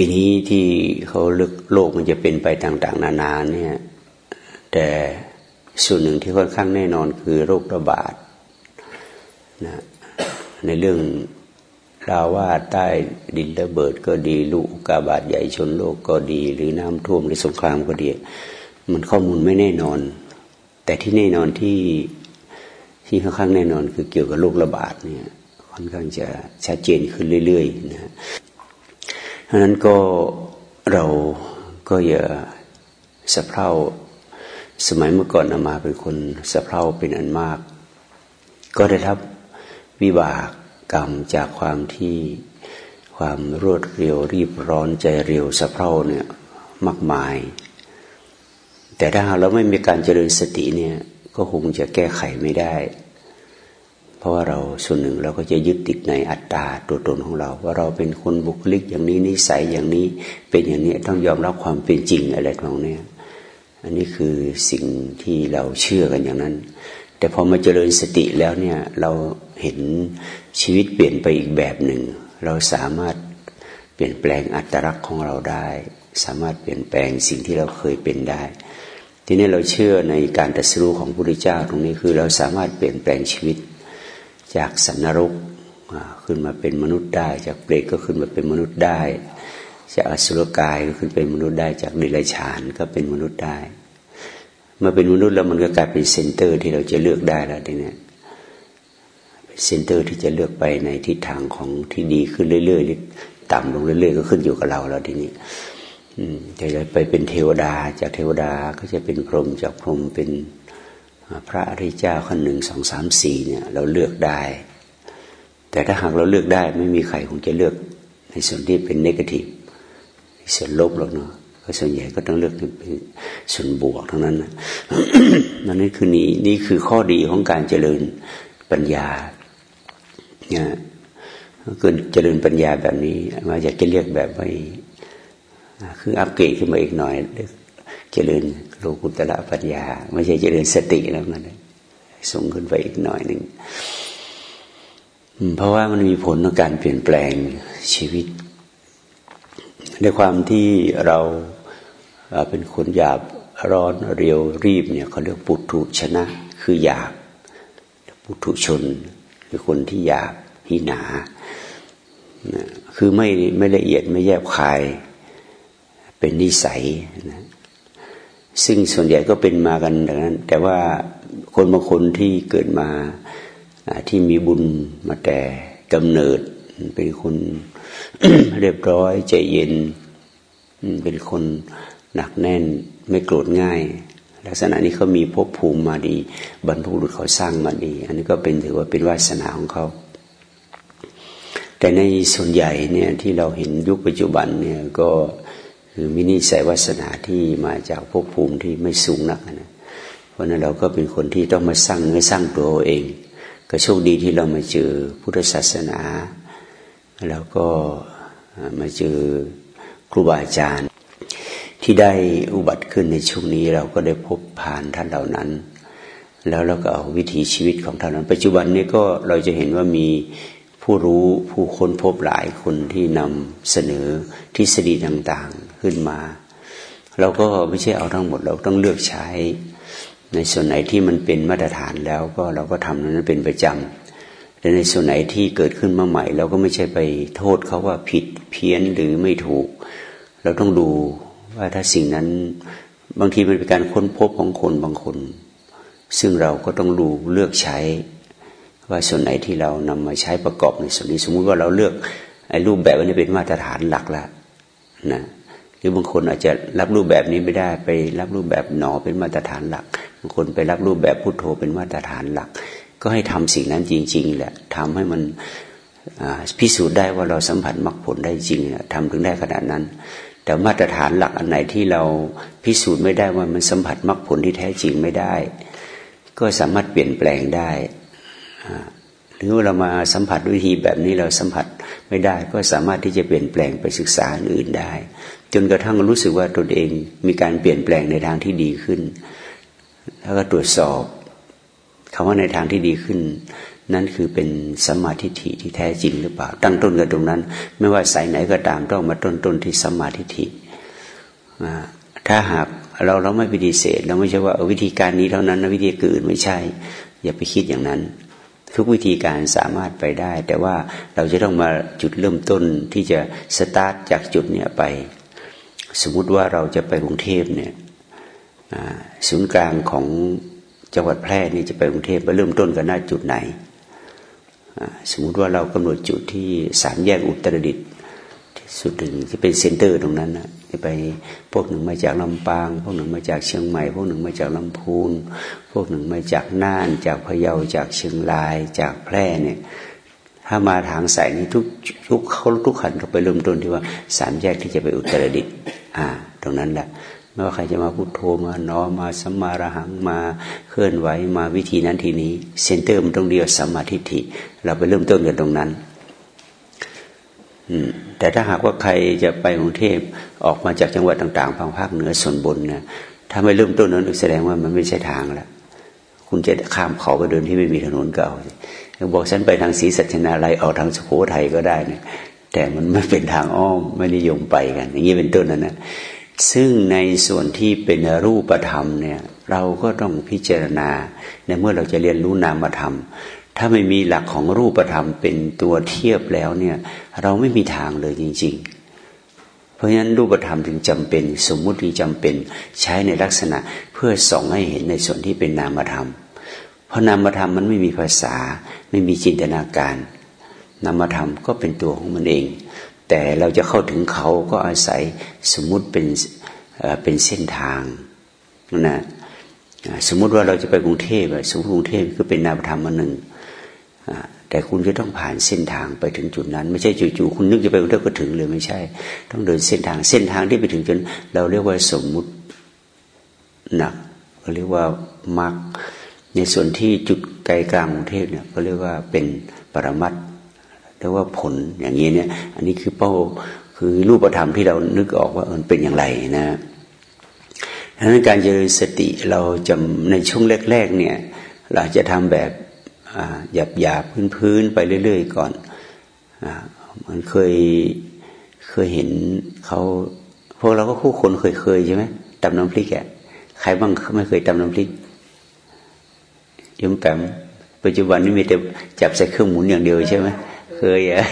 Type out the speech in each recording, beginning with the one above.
ปีนี้ที่เขาเลือกโลกมันจะเป็นไปต่าง ๆ นานาเนี่ยแต่ส่วนหนึ่งที่ค่อนข้างแน่นอนคือโรคระบาดนะในเรื่องราวว่าใต้ดินระเบิดก็ดีลูกกาบาดใหญ่ชนโลกก็ดี หรือน้ำท่วมหรือสงครามก็ดี มันข้อมูลไม่แน่นอน แต่ที่แน่นอนที่ที่ค่อนข้างแน่นอนคือเกี่ยวกับโรคระบาดเนี่ยค่อนข้างจะชัดเจนขึ้นเรื่อยๆนะ เพราะนั้นก็เราก็อย่าสะเพร่าสมัยเมื่อก่อนอามาเป็นคนสะเพร่าเป็นอันมาก ก็ได้รับวิบากกรรมจากความที่ความรวดเร็วรีบร้อนใจเร็วสะเพร่าเนี่ยมากมาย แต่ถ้าเราไม่มีการเจริญสติเนี่ยก็คงจะแก้ไขไม่ได้ เพราะว่าเราส่วนหนึ่งเราก็จะยึดติดในอัตตาตัวตนของเรา ว่าเราเป็นคนบุคลิกอย่างนี้นิสัยอย่างนี้เป็นอย่างนี้ต้องยอมรับความเป็นจริงอะไรของเนี่ยอันนี้คือสิ่งที่เราเชื่อกันอย่างนั้น แต่พอมาเจริญสติแล้วเนี่ยเราเห็นชีวิตเปลี่ยนไปอีกแบบหนึ่ง เราสามารถเปลี่ยนแปลงอัตลักษณ์ของเราได้ สามารถเปลี่ยนแปลงสิ่งที่เราเคยเป็นได้ ทีนี้เราเชื่อในการตรัสรู้ของพระพุทธเจ้าตรงนี้คือเราสามารถเปลี่ยนแปลงชีวิต จากสัตว์นรกขึ้นมาเป็นมนุษย์ได้ จากเปรตก็ขึ้นมาเป็นมนุษย์ได้ จากอสุรกายก็ขึ้นเป็นมนุษย์ได้ จากเดรัจฉานก็เป็นมนุษย์ได้มาเป็นมนุษย์แล้วมันก็กลายเป็น center ที่เราจะเลือกได้แล้วทีนี้ center ที่จะเลือกไปในทิศทางของที่ดีขึ้นเรื่อยๆต่ำลงเรื่อยๆก็ขึ้นอยู่กับเราแล้วทีนี้จะไปเป็นเทวดา จากเทวดาก็จะเป็นพรหมจากพรหมเป็น พระอริยเจ้าขั้นหนึ่งสองสามสี่เนี่ยเราเลือกได้ แต่ถ้าหากเราเลือกได้ไม่มีใครคงจะเลือกในส่วนที่เป็นนกาทีฟส่วนลบหรอกเนาะก็ส่วนใหญ่ก็ต้องเลือกเป็นส่วนบวกทั้งนั้นนะนั่นคือนี้นี่คือข้อดีของการเจริญปัญญาเนี่ยเกิดเจริญปัญญาแบบนี้มาอยากจะเรียกแบบไปคืออัปเกรดขึ้นมาอีกหน่อย เจริญโลกุตระปัญญา ไม่ใช่เจริญสติแล้วนั่นส่งขึ้นไปอีกหน่อยหนึ่งเพราะว่ามันมีผลต่อการเปลี่ยนแปลงชีวิตในความที่เราเป็นคนหยาบร้อนเรียวรีบเนี่ยเขาเรียกปุถุชนะ คือหยาบปุถุชนคือคนที่หยาบที่หนาคือไม่ไม่ละเอียดไม่แยบคาย เป็นนิสัยนะ ซึ่งส่วนใหญ่ก็เป็นมากันดังนั้น แต่ว่าคนบางคนที่เกิดมาที่มีบุญมาแต่กำเนิด เป็นคนเรียบร้อยใจเย็น เป็นคนหนักแน่นไม่โกรธง่าย ลักษณะนี้เขามีภพภูมิมาดี บรรพบุรุษเขาสร้างมาดี อันนี้ก็เป็นถือว่าเป็นวาสนาของเขา แต่ในส่วนใหญ่เนี่ยที่เราเห็นยุคปัจจุบันเนี่ยก็ คือมินิสัยวาสนาที่มาจากภพภูมิที่ไม่สูงนักนะเพราะนั้นเราก็เป็นคนที่ต้องมาสร้างเนื้อสร้างตัวเอง ก็โชคดีที่เรามาเจอพุทธศาสนา แล้วก็มาเจอครูบาอาจารย์ ที่ได้อุบัติขึ้นในช่วงนี้เราก็ได้พบผ่านท่านเหล่านั้น แล้วเราก็เอาวิถีชีวิตของท่านนั้น ปัจจุบันนี้ก็เราจะเห็นว่ามีผู้รู้ผู้ค้นพบหลายคนที่นำเสนอทฤษฎีต่าง ขึ้นมา เราก็ไม่ใช่เอาทั้งหมด เราต้องเลือกใช้ ในส่วนไหนที่มันเป็นมาตรฐานแล้วก็เราก็ทำนั้นเป็นประจำแต่ในส่วนไหนที่เกิดขึ้นมาใหม่ เราก็ไม่ใช่ไปโทษเขาว่าผิดเพี้ยนหรือไม่ถูก เราต้องดูว่าถ้าสิ่งนั้นบางทีมันเป็นการค้นพบของคนบางคน ซึ่งเราก็ต้องดูเลือกใช้ ว่าส่วนไหนที่เรานำมาใช้ประกอบในส่วนนี้ สมมุติว่าเราเลือกไอ้รูปแบบนี้เป็นมาตรฐานหลักละนะ หรือบางคนอาจจะรับรูปแบบนี้ไม่ได้ไปรับรูปแบบหนอเป็นมาตรฐานหลักบางคนไปรับรูปแบบพุทโธเป็นมาตรฐานหลัก ก็ให้ทำสิ่งนั้นจริง ๆ แหละทำให้มันพิสูจน์ได้ว่าเราสัมผัสมรรคผลได้จริงทำถึงได้ขนาดนั้น แต่มาตรฐานหลักอันไหนที่เราพิสูจน์ไม่ได้ว่ามันสัมผัสมรรคผลที่แท้จริงไม่ได้ ก็สามารถเปลี่ยนแปลงได้หรือเรามาสัมผัสวิธีแบบนี้เราสัมผัสไม่ได้ ก็สามารถที่จะเปลี่ยนแปลงไปศึกษาอื่นได้ จนกระทั่งรู้สึกว่าตนเองมีการเปลี่ยนแปลงในทางที่ดีขึ้น แล้วก็ตรวจสอบคำว่าในทางที่ดีขึ้น นั่นคือเป็นสมาธิฐิที่แท้จริงหรือเปล่า ตั้งต้นกันตรงนั้น ไม่ว่าสายไหนก็ตามต้องมาต้นต้นที่สมาธิฐิถ้าหากเราเราไม่ปฏิเสธ เราไม่ใช่ว่าวิธีการนี้เท่านั้นวิธีอื่นไม่ใช่ อย่าไปคิดอย่างนั้น ทุกวิธีการสามารถไปได้ แต่ว่าเราจะต้องมาจุดเริ่มต้นที่จะสตาร์ทจากจุดเนี้ยไป สมมติว่าเราจะไปกรุงเทพเนี่ยศูนย์กลางของจังหวัดแพร่นี่จะไปกรุงเทพไปเริ่มต้นกันหน้าจุดไหน สมมุติว่าเรากำหนดจุดที่สามแยกอุตรดิตที่สุดหนึ่งที่เป็นเซ็นเตอร์ตรงนั้นนะจะไปพวกหนึ่งมาจากลำปาง พวกหนึ่งมาจากเชียงใหม่ พวกหนึ่งมาจากลำพูน พวกหนึ่งมาจากน่าน จากพะเยาจากเชียงรายจากแพร่เนี่ย ถ้ามาทางสายนี้ทุกทุกเขาทุกขันก็ไปเริ่มต้นที่ว่าสามแยกที่จะไปอุตรดิตอ่า ตรงนั้นแหละไม่ว่าใครจะมาพุโทโธมานอมาสัมมาระหังมาเคลื่อนไหวมาวิธีนั้นทีนี้เซนเตอร์มันตรงเดียวสัมมาทิฏฐิเราไปเริ่มต้นกันตรงนั้นแต่ถ้าหากว่าใครจะไปกรุงเทพออกมาจากจังหวัดต่างๆภาคภาคเหนือส่วนบนเนี่ยถ้าไม่เริ่มต้นนั้นแสดงว่ามันไม่ใช่ทางแล้วคุณจะข้ามเขาไปเดินที่ไม่มีถนนก็เอา บอกฉันไปทางศรีสัชนาลัยออกทางสุโขทัยก็ได้เนี่ยแต่มันไม่เป็นทางอ้อมไม่นิยมไปกัน อย่างนี้เป็นต้นนะนะซึ่งในส่วนที่เป็นรูปธรรมเนี่ยเราก็ต้องพิจารณาในเมื่อเราจะเรียนรู้นามธรรม ถ้าไม่มีหลักของรูปธรรมเป็นตัวเทียบแล้วเนี่ยเราไม่มีทางเลยจริง ๆ เพราะฉะนั้นรูปธรรมถึงจำเป็น สมมุติจำเป็นใช้ในลักษณะเพื่อส่องให้เห็นในส่วนที่เป็นนามธรรมเพ ราะนามธรรมมันไม่มีภาษา ไม่มีจินตนาการ นามธรรมก็เป็นตัวของมันเอง แต่เราจะเข้าถึงเขาก็อาศัยสมมุติเป็นเป็นเส้นทางนะสมมุติว่าเราจะไปกรุงเทพสมมติกรุงเทพก็เป็นนามธรรมอันหนึ่งแต่คุณจะต้องผ่านเส้นทางไปถึงจุดนั้น ไม่ใช่จู่ๆคุณนึกจะไปกรุงเทพก็ถึงเลยไม่ใช่ ต้องเดินเส้นทางเส้นทางที่ไปถึงจนเราเรียกว่าสมมุติหนักเขาเรียกว่ามัก ในส่วนที่จุดไกลกลางกรุงเทพเนี่ยเขาเรียกว่าเป็นปรมัตเรียกว่าผลอย่างนี้เนี่ย อันนี้คือเป้าคือรูปธรรมที่เรานึกออกว่ามันเป็นอย่างไรนะดังนั้นการเจริญสติเราจะในช่วงแรก ๆ เนี่ย เราจะทำแบบหยาบหยาบพื้นๆไปเรื่อย ๆ ก่อนอมันเคยเคยเห็นเขาพวกเราก็คู่คนเคยเคยใช่ไหมตำน้ำพริกแกใครบ้างไม่เคยตำน้ำพริก ยมแปมปัจจุบันนี้มีแต่จับใส่เครื่องหมุนอย่างเดียวใช่ไหมเคยอะ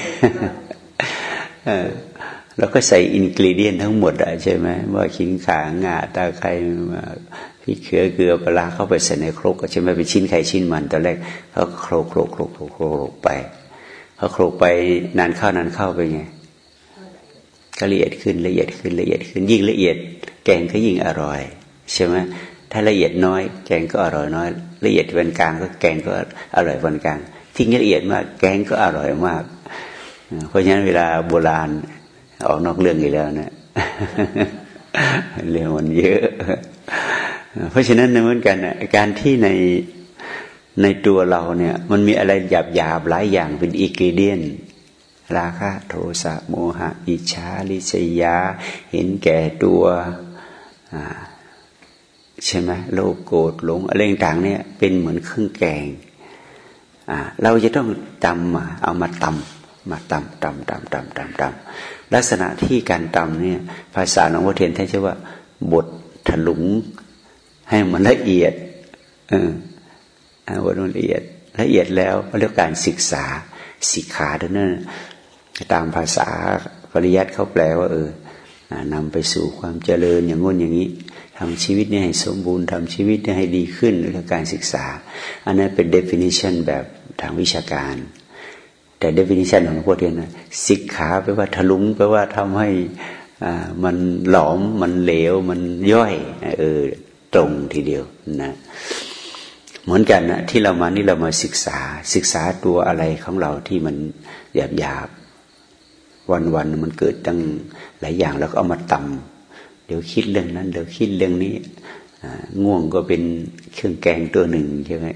เราก็ใส่อินกรีเดียนทั้งหมดอะใช่ไหมว่าขิงขางาตาไครมาพริกเขือเกลือปลาเข้าไปใส่ในครกใช่ไหมเป็นชิ้นไข่ชิ้นมันตอนแรกเขาโครกโครกโครกโครกโครกไปเขาโครกไปนานเข้านานเข้าไปไงก็ละเอียดขึ้นละเอียดขึ้นละเอียดขึ้นยิ่งละเอียด แกงก็ยิ่งอร่อย ใช่ไหมถ้าละเอียดน้อย แกงก็อร่อยน้อย ละเอียดเป็นกลางก็แกงก็อร่อยเป็นกลางทิ้งละเอียดมากแกงก็อร่อยมาก เพราะฉะนั้นเวลาโบราณออกนอกเรื่องอีกแล้วนะเรื่องมันเยอะ เพราะฉะนั้นเหมือนกันการที่ในในตัวเราเนี่ย มันมีอะไรหยาบหยาบหลายอย่างเป็นอีกิเดียนราคะโทสะโมหะ อิจฉาลิษยา เห็นแก่ตัว ใช่ไหมโลภโกรธหลงอะไรต่างเนี่ยเป็นเหมือนเครื่องแกงเราจะต้องตำมาเอามาตำมาตำตำตำตำตำตำลักษณะที่การตำเนี่ย ภาษาหลวงพ่อเทียนท่านชื่อว่า บทถลุงให้มันละเอียดเออบทมันละเอียด ละเอียดแล้วเรียกการศึกษาสิกขาดังนั้นตามภาษาปริยัติเขาแปลว่า เออนำไปสู่ความเจริญอย่างงนอย่างนี้ ทำชีวิตนี้ให้สมบูรณ์ทำชีวิตนี้ให้ดีขึ้นเรื่องการศึกษา อันนั้นเป็น definition แบบทางวิชาการ แต่ definition ของพวกเรียนนะสิกขาแปลว่าทะลุงแปลว่าทำให้มันหลอมมันเหลวมันย่อยเออตรงทีเดียวนะเหมือนกันนะที่เรามานี่เรามาศึกษาศึกษาตัวอะไรของเราที่มันหยาบหยาบวันวันมันเกิดตั้งหลายอย่างแล้วก็เอามาตำ เดี๋ยวคิดเรื่องนั้น เดี๋ยวคิดเรื่องนี้ง่วงก็เป็นเครื่องแกงตัวหนึ่งใช่ไหม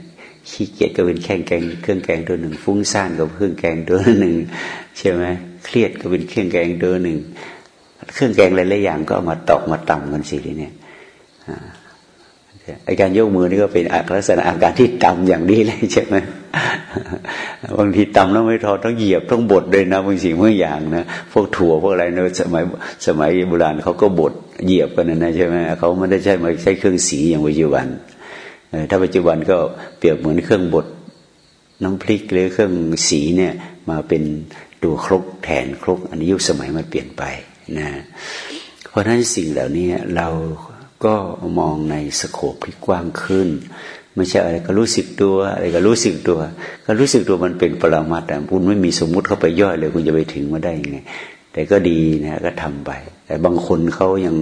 ขี้เกียจก็เป็นแข่งแกงเครื่องแกงตัวหนึ่ง ฟุ้งซ่านก็เครื่องแกงตัวหนึ่งใช่ไหมเครียดก็เป็นเครื่องแกงตัวหนึ่ง เครื่องแกงหลายๆอย่างก็มาตอกมาตำกันสิทีเนี่ย ไอการยกมือนี่ก็เป็นลักษณะอาการที่ตำอย่างนี้เลยใช่ไหมบางทีตำแล้วไม่ทอต้องเหยียบต้องบดเลยนะบางสิ่งบางอย่างนะพวกถั่วพวกอะไรเนสมัยสมัยโบราณเขาก็บดเหยียบกันนะใช่ไหมเขาไม่ได้ใช้มาใช้เครื่องสีอย่างปัจจุบันถ้าปัจจุบันก็เปรียบเหมือนเครื่องบดน้ำพริกหรือเครื่องสีเนี่ยมาเป็นตัวครกแทนครกอันนี้ยุคสมัยมันเปลี่ยนไปนะเพราะฉะนั้นสิ่งเหล่านี้เรา ก็มองในสโคปที่กว้างขึ้น ไม่ใช่อะไรก็รู้สึกตัว อะไรก็รู้สึกตัว ก็รู้สึกตัวมันเป็นปรมัตถ์คุณไม่มีสมมุติเข้าไปย่อยเลยคุณจะไปถึงมาได้ยังไง แต่ก็ดีนะก็ทำไป แต่บางคนเขายัง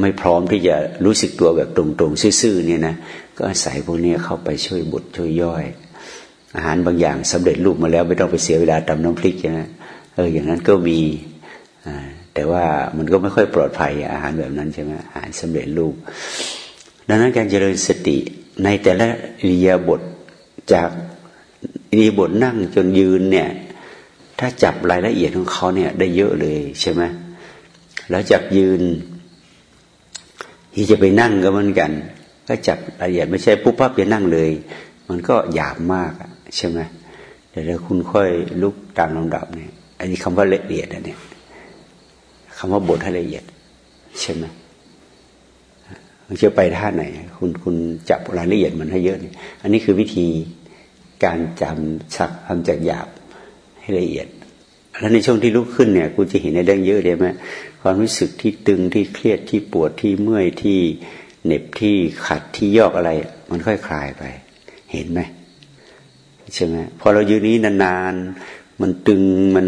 ไม่พร้อมที่จะรู้สึกตัวแบบตรงๆซื่อๆเนี่ยนะก็อาศัยพวกนี้เข้าไปช่วยบดช่วยย่อย อาหารบางอย่างสำเร็จรูปมาแล้วไม่ต้องไปเสียเวลาตำน้ำพริกนะเอออย่างนั้นก็มี แต่ว่ามันก็ไม่ค่อยปลอดภัยอาหารแบบนั้นใช่ไหมอาหารสำเร็จรูป ดังนั้นการเจริญสติในแต่ละอิริยาบถจากอิริยาบถนั่งจนยืนเนี่ย ถ้าจับรายละเอียดของเขาเนี่ย ได้เยอะเลยใช่ไหมแล้วจากยืน ที่จะไปนั่งก็เหมือนกัน ก็จับรายละเอียดไม่ใช่ปุ๊บปั๊บจะนั่งเลย มันก็หยาบมากใช่ไหมแต่ถ้าคุณค่อยลุกตามลำดับเนี่ยอันนี้คำว่าละเอียดอันนี้ คำว่าบทให้ละเอียด ใช่ไหมมันจะไปท่าไหน คุณคุณจับรายละเอียดมันให้เยอะเนี่ยอันนี้คือวิธีการจำชักทำจากหยาบให้ละเอียด แล้วในช่วงที่ลุกขึ้นเนี่ยคุณจะเห็นในเรื่องเยอะเลยไหมความรู้สึกที่ตึงที่เครียดที่ปวดที่เมื่อยที่เหน็บที่ขัดที่ยอกอะไร มันค่อยคลายไป เห็นไหมใช่ไหมพอเรายืนนี้นานๆมันตึงมัน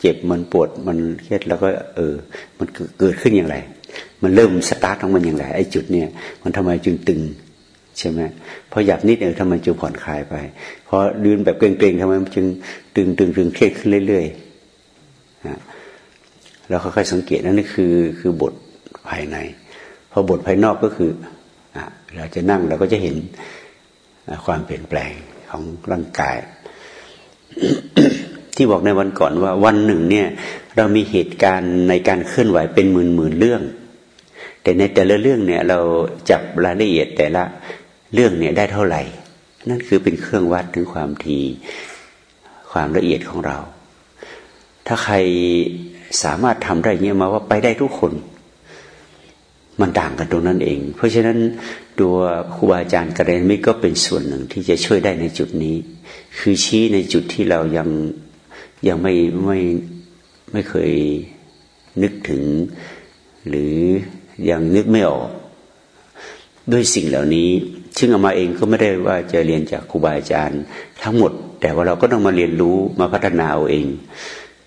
เจ็บมันปวดมันเครียดแล้วก็ เออ มันเกิดขึ้นอย่างไร มันเริ่มสตาร์ทของมันอย่างไรไอ้จุดเนี่ย มันทำไมจึงตึงใช่ไหมพอหยับนิดเดียวทำไมจึงผ่อนคลายไปพอดืนแบบเกร็งๆทำไมมันจึงตึงตึงตึงเครียดขึ้นเรื่อยๆแล้วค่อยๆสังเกตนั่นคือคือบทภายใน พอบทภายนอกก็คือเราจะนั่งเราก็จะเห็นความเปลี่ยนแปลงของร่างกาย ที่บอกในวันก่อนว่าวันหนึ่งเนี่ยเรามีเหตุการณ์ในการเคลื่อนไหวเป็นหมื่นหมื่นเรื่อง แต่ในแต่ละเรื่องเนี่ยเราจับรายละเอียดแต่ละเรื่องเนี่ยได้เท่าไหร่ นั่นคือเป็นเครื่องวัดถึงความทีความละเอียดของเรา ถ้าใครสามารถทำได้เงี้ยมาว่าไปได้ทุกคน มันต่างกันตรงนั้นเอง เพราะฉะนั้นตัวครูบาอาจารย์กระเรนมิก็เป็นส่วนหนึ่งที่จะช่วยได้ในจุดนี้ คือชี้ในจุดที่เรายัง ยังไม่ไม่ไม่เคยนึกถึง หรือยังนึกไม่ออกด้วยสิ่งเหล่านี้ ซึ่งอามาเองก็ไม่ได้ว่าจะเรียนจากครูบาอาจารย์ ทั้งหมด แต่ว่าเราก็ต้องมาเรียนรู้มาพัฒนาเอาเอง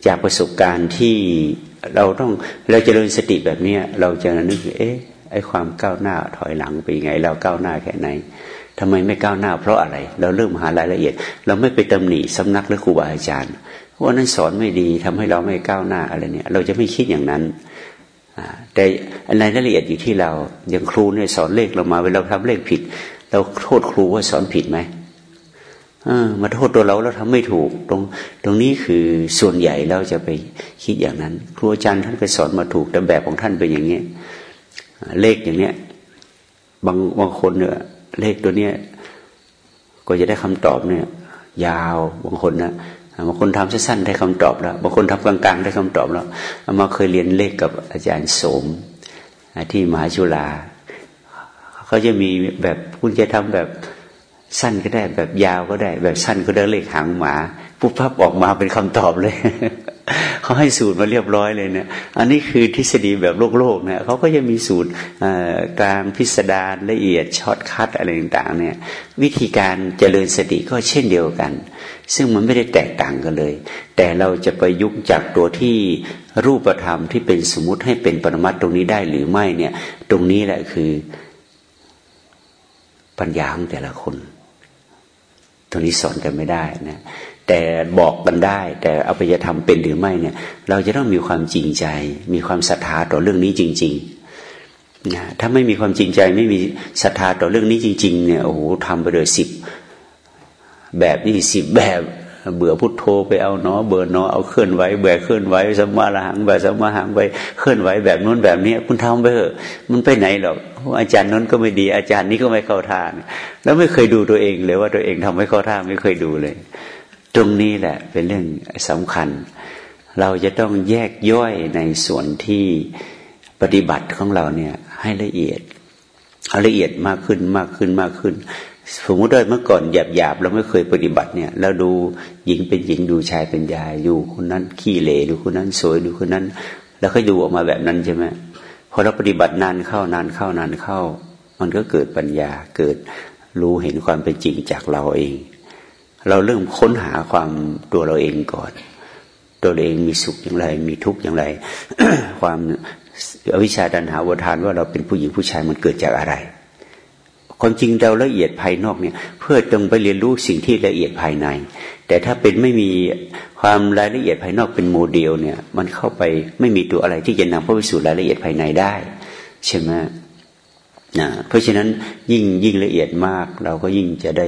จากประสบการณ์ที่เราต้องเราจเจริญสติแบบเนี้ยเราจะนึกเอ๊ะไอ้ความก้าวหน้าถอยหลังไปยังไง เราก้าวหน้าแค่ไหนทำไมไม่ก้าวหน้า เพราะอะไร เราเริ่มหารายละเอียด เราไม่ไปตำหนิสำนักหรือครูบาอาจารย์ ว่านั้นสอนไม่ดีทำให้เราไม่ก้าวหน้าอะไรเนี่ย เราจะไม่คิดอย่างนั้นแต่รายละเอียดอยู่ที่เราอย่างครูเนี่ยสอนเลขเรามาเวลาทำเลขผิด เราโทษครูว่าสอนผิดไหมมาโทษตัวเราแล้วทำไม่ถูก ตรงตรงนี้คือส่วนใหญ่เราจะไปคิดอย่างนั้น ครูอาจารย์ท่านก็สอนมาถูกแต่แบบของท่านเป็นอย่างนี้เลขอย่างเนี้ยบางบางคนเนี่ยเลขตัวเนี้ยก็จะได้คำตอบเนี่ย ยาวบางคนนะ บางคนทำสั้นๆได้คำตอบแล้วบางคนทำกลางๆ ได้คำตอบแล้วมาเคยเรียนเลขกับอาจารย์สมที่มหาจุฬาเขาจะมีแบบคุณจะทำแบบสั้นก็ได้แบบยาวก็ได้ แบบสั้นก็ได้เลขหางหมาปุ๊บพับออกมาเป็นคำตอบเลยเขาให้สูตรมาเรียบร้อยเลยเนี่ย อันนี้คือทฤษฎีแบบโลกโลกเนี่ยเขาก็จะมีสูตรกลางพิสดารละเอียด shortcut อะไรต่างๆเนี่ย วิธีการเจริญสติก็เช่นเดียวกัน ซึ่งมันไม่ได้แตกต่างกันเลย แต่เราจะประยุกต์จากตัวที่รูปธรรมที่เป็นสมมติให้เป็นปรมัตถ์รงนี้ได้หรือไม่เนี่ย ตรงนี้แหละคือ ปัญญาของแต่ละคน ตรงนี้สอนกันไม่ได้นะแต่บอกกันได้ แต่เอาไปจะทำเป็นหรือไม่เนี่ย เราจะต้องมีความจริงใจ มีความศรัทธาต่อเรื่องนี้จริง ๆนะถ้าไม่มีความจริงใจไม่มีศรัทธาต่อเรื่องนี้จริง ๆ เนี่ยโอ้โหทำไปเลยสิบ แบบนี่สิบแบบ เบื่อพุทโธไปเอาเนาะเบื่อเนาะเอาเคลื่อนไหวแบบเคลื่อนไหวสมาหังแบบสมาหังไปเคลื่อนไหวแบบนู้นแบบนี้คุณทำไปเถอะมันไปไหนหรอกอาจารย์นั้นก็ไม่ดีอาจารย์นี้ก็ไม่เข้าท่าแล้วไม่เคยดูตัวเองเลยว่าตัวเองทำให้เข้าท่าไม่เคยดูเลย ตรงนี้แหละเป็นเรื่องสำคัญ เราจะต้องแยกย่อยในส่วนที่ปฏิบัติของเราเนี่ยให้ละเอียดละเอียดมากขึ้นมากขึ้นมากขึ้น สมมติว่าเมื่อก่อนหยาบหยาบเราไม่เคยปฏิบัติเนี่ยเราดูหญิงเป็นหญิงดูชายเป็นชายอยู่คนนั้นขี้เหร่ดูคนนั้นสวยดูคนนั้น แล้วก็ดูออกมาแบบนั้นใช่ไหมพอเราปฏิบัตินานเข้านานเข้านานเข้า มันก็เกิดปัญญาเกิดรู้เห็นความเป็นจริงจากเราเอง เราเริ่มค้นหาความตัวเราเองก่อน ตัวเองมีสุขอย่างไร มีทุกข์อย่างไร ความอวิชชาดันหาวทานว่าเราเป็นผู้หญิงผู้ชายมันเกิดจากอะไร ความจริงเราละเอียดภายนอกเนี่ย เพื่อตรงไปเรียนรู้สิ่งที่ละเอียดภายใน แต่ถ้าเป็นไม่มีความรายละเอียดภายนอกเป็นโมเดลเนี่ย มันเข้าไปไม่มีตัวอะไรที่จะนำเข้าไปสู่รายละเอียดภายในได้ใช่ไหมนะเพราะฉะนั้นยิ่งยิ่งละเอียดมาก เราก็ยิ่งจะได้